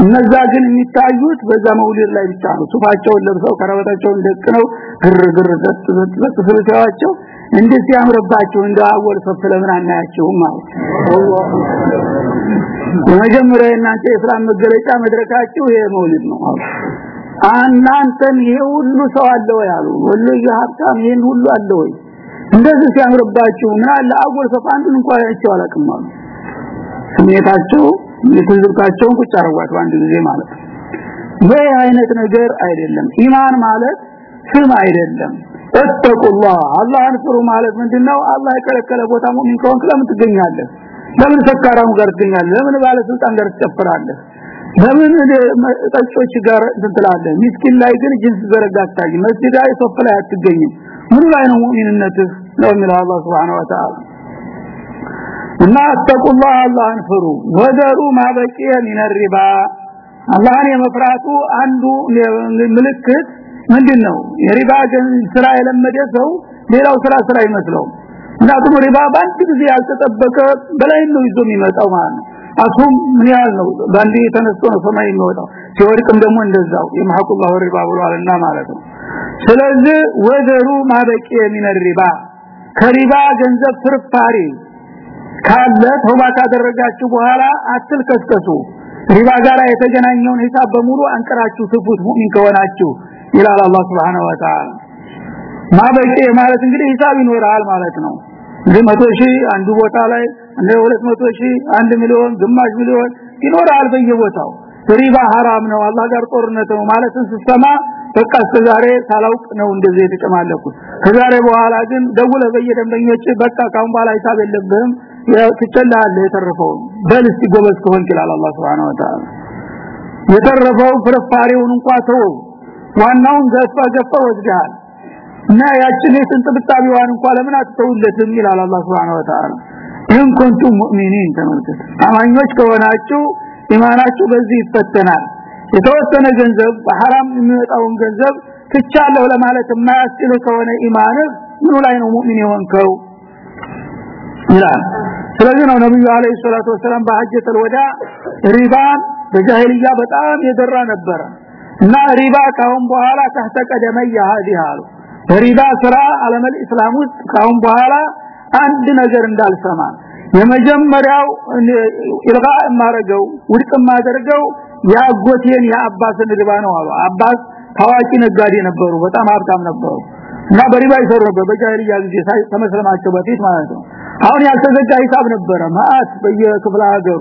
እነዛ ግን የሚታዩት በዛ መውሊድ ላይ ብቻ ነው። ሱፋቸውን ለብሰው ከረበታቸውን ደቅነው ግርግር ዘጥ ዘጥ ስለታቸው እንዴት ያምርባቸው እንደ አወል ሰፍ ለምን አናያቸውም ማለት የመጀመሪያ እናንተ የእስላም መገለጫ መድረካችሁ ይሄ መውሊድ ነው እናንተም ይሄ ሁሉ ሰው አለ ወይ? አሉ። ወሎ ሀብታም ይሄን ሁሉ አለ ወይ? እንደዚህ ሲያምርባችሁ ምን አለ? ሰፍ አንዱን እንኳን አይቼው አላውቅም አሉ። ስሜታቸው የትዝብታቸውን ቁጭ አረጓት አንድ ጊዜ ማለት ነው። ይሄ አይነት ነገር አይደለም። ኢማን ማለት ስም አይደለም እተቁላህ። አላህን ፍሩ ማለት ምንድነው? አላህ የከለከለ ቦታ ሙእሚን ከሆንክ ለምን ትገኛለህ? ለምን ሰካራሙ ጋር ትገኛለህ? ለምን ባለስልጣን ጋር ትጨፍራለህ? ለምን ጠጮች ጋር ትጥላለህ ሚስኪን ላይ ግን ጅንስ ዘረጋ አታጊ። መስጊድ ላይ ሶፍ ላይ አትገኝም። ምን ላይ ነው ሙእሚንነትህ? ነው የሚለው አላህ Subhanahu Wa Ta'ala እና ተቁላህ አላህን ፍሩ ወደሩ ማበቂየ ሚን ሪባ አላህን የመፍራቱ አንዱ ምልክት ምንድነው? የሪባ ስራ የለመደ ሰው ሌላው ስራ ስራ ይመስለው ምክንያቱም ሪባ በአንድ ጊዜ ያልተጠበቀ በላይ ነው ይዞ የሚመጣው ማለት ነው። አሱም ምን ያህል ነው? ባንዲ ተነስቶ ነው ሰማይ የሚወጣው። ሲወድቅም ደግሞ እንደዛው የማሐቁላሁ ሪባ ብሏልና ማለት ነው። ስለዚህ ወደሩ ማበቂየ ሚን ሪባ። ከሪባ ገንዘብ ፍርፋሪ ካለ ተውባ ካደረጋችሁ በኋላ አትልከስከሱ። ሪባ ጋር የተገናኘውን ሂሳብ በሙሉ አንቀራችሁ ትፉት ሙእሚን ከሆናችሁ ይላል አላህ Subhanahu Wa Ta'ala ማበቄ ማለት እንግዲህ ሂሳብ ይኖራል ማለት ነው። እንግዲህ 100 ሺህ አንዱ ቦታ ላይ እንደ 200 ሺህ 1 ሚሊዮን ግማሽ ሚሊዮን ይኖራል በየቦታው። ሪባ ሐራም ነው አላህ ጋር ጦርነት ነው ማለትን ሲሰማ በቃ እስከዛሬ ሳላውቅ ነው እንደዚህ የተጨማለኩት። ከዛሬ በኋላ ግን ደውለ በየደንበኞች በቃ ካሁን በኋላ ሂሳብ የለብህም ትጨላለ የተረፈው በል እስቲ ጎበዝ ከሆንክ ይላል አላህ Subhanahu Wa Ta'ala የተረፈው ፍርፋሪውን እንኳን ተው ዋናውን ገፋ ገፋ ወስደሃል። እና ያችን የጥንጥብጣቢዋን እንኳን ለምን አትተውለትም ይላል አላህ Subhanahu Wa Ta'ala in kuntum mu'minin ተመልከቱ አማኞች ከሆናችሁ ኢማናችሁ በዚህ ይፈተናል። የተወሰነ ገንዘብ በሐራም የሚወጣውን ገንዘብ ትቻለሁ ለማለት የማያስችል ከሆነ ኢማንህ ምኑ ላይ ነው ሙእሚን የሆንከው? ይላል። ስለዚህ ነው ነብዩ አለይሂ ሰላቱ ወሰለም በሐጀተል ወዳ ሪባን በጃሂልያ በጣም የደራ ነበረ እና ሪባ ካሁን በኋላ ተህተቀደመ ያህዲሃሉ ሪባ ስራ ዓለመል እስላም ውስጥ ካሁን በኋላ አንድ ነገር እንዳልሰማ የመጀመሪያው ኢልጋ ማረገው ውድቅ ማደርገው ያጎቴን የአባስን ሪባ ነው አሉ። አባስ ታዋቂ ነጋዴ ነበሩ በጣም ሀብታም ነበሩ እና በሪባ ይሰሩ ነበር። በጃሂልያ ጊዜ ተመስለማቸው በፊት ማለት ነው። አሁን ያልተዘጋ ሂሳብ ነበረ ማአት በየክፍለ ሀገሩ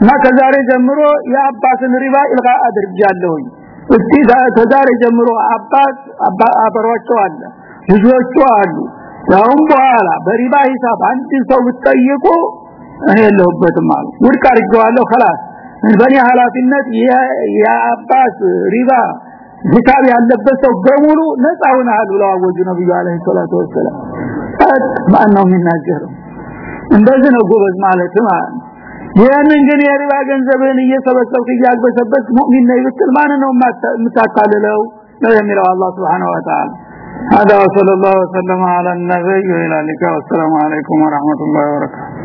እና ከዛሬ ጀምሮ የአባስን ሪባ ኢልጋ አድርጃለሁኝ እስቲ ከዛሬ ጀምሮ አባት አበሯቸው አለ ልጆቹ አሉ ያውም በኋላ በሪባ ሂሳብ አንድ ሰው ብትጠይቁ እኔ የለሁበትም አሉ ውድቅ አድርጌዋለሁ خلاص በእኔ ኃላፊነት የአባስ ሪባ ሂሳብ ያለበት ሰው በሙሉ ነፃ ሆነሃል ብለው አወጁ ነብዩ አለይሂ ሰላቱ ወሰለም ማን ነው የሚናገረው እንደዚህ ነው ጎበዝ ማለት ማለት ነው ይህንን ግን የሪባ ገንዘብን እየሰበሰብክ እያግበሰበት ሙእሚን ነኝ ብትል ማን ነው የምታታልለው ነው የሚለው አላህ Subhanahu Wa Ta'ala هذا وصلى الله وسلم على النبي وإلى اللقاء والسلام عليكم ورحمة الله وبركاته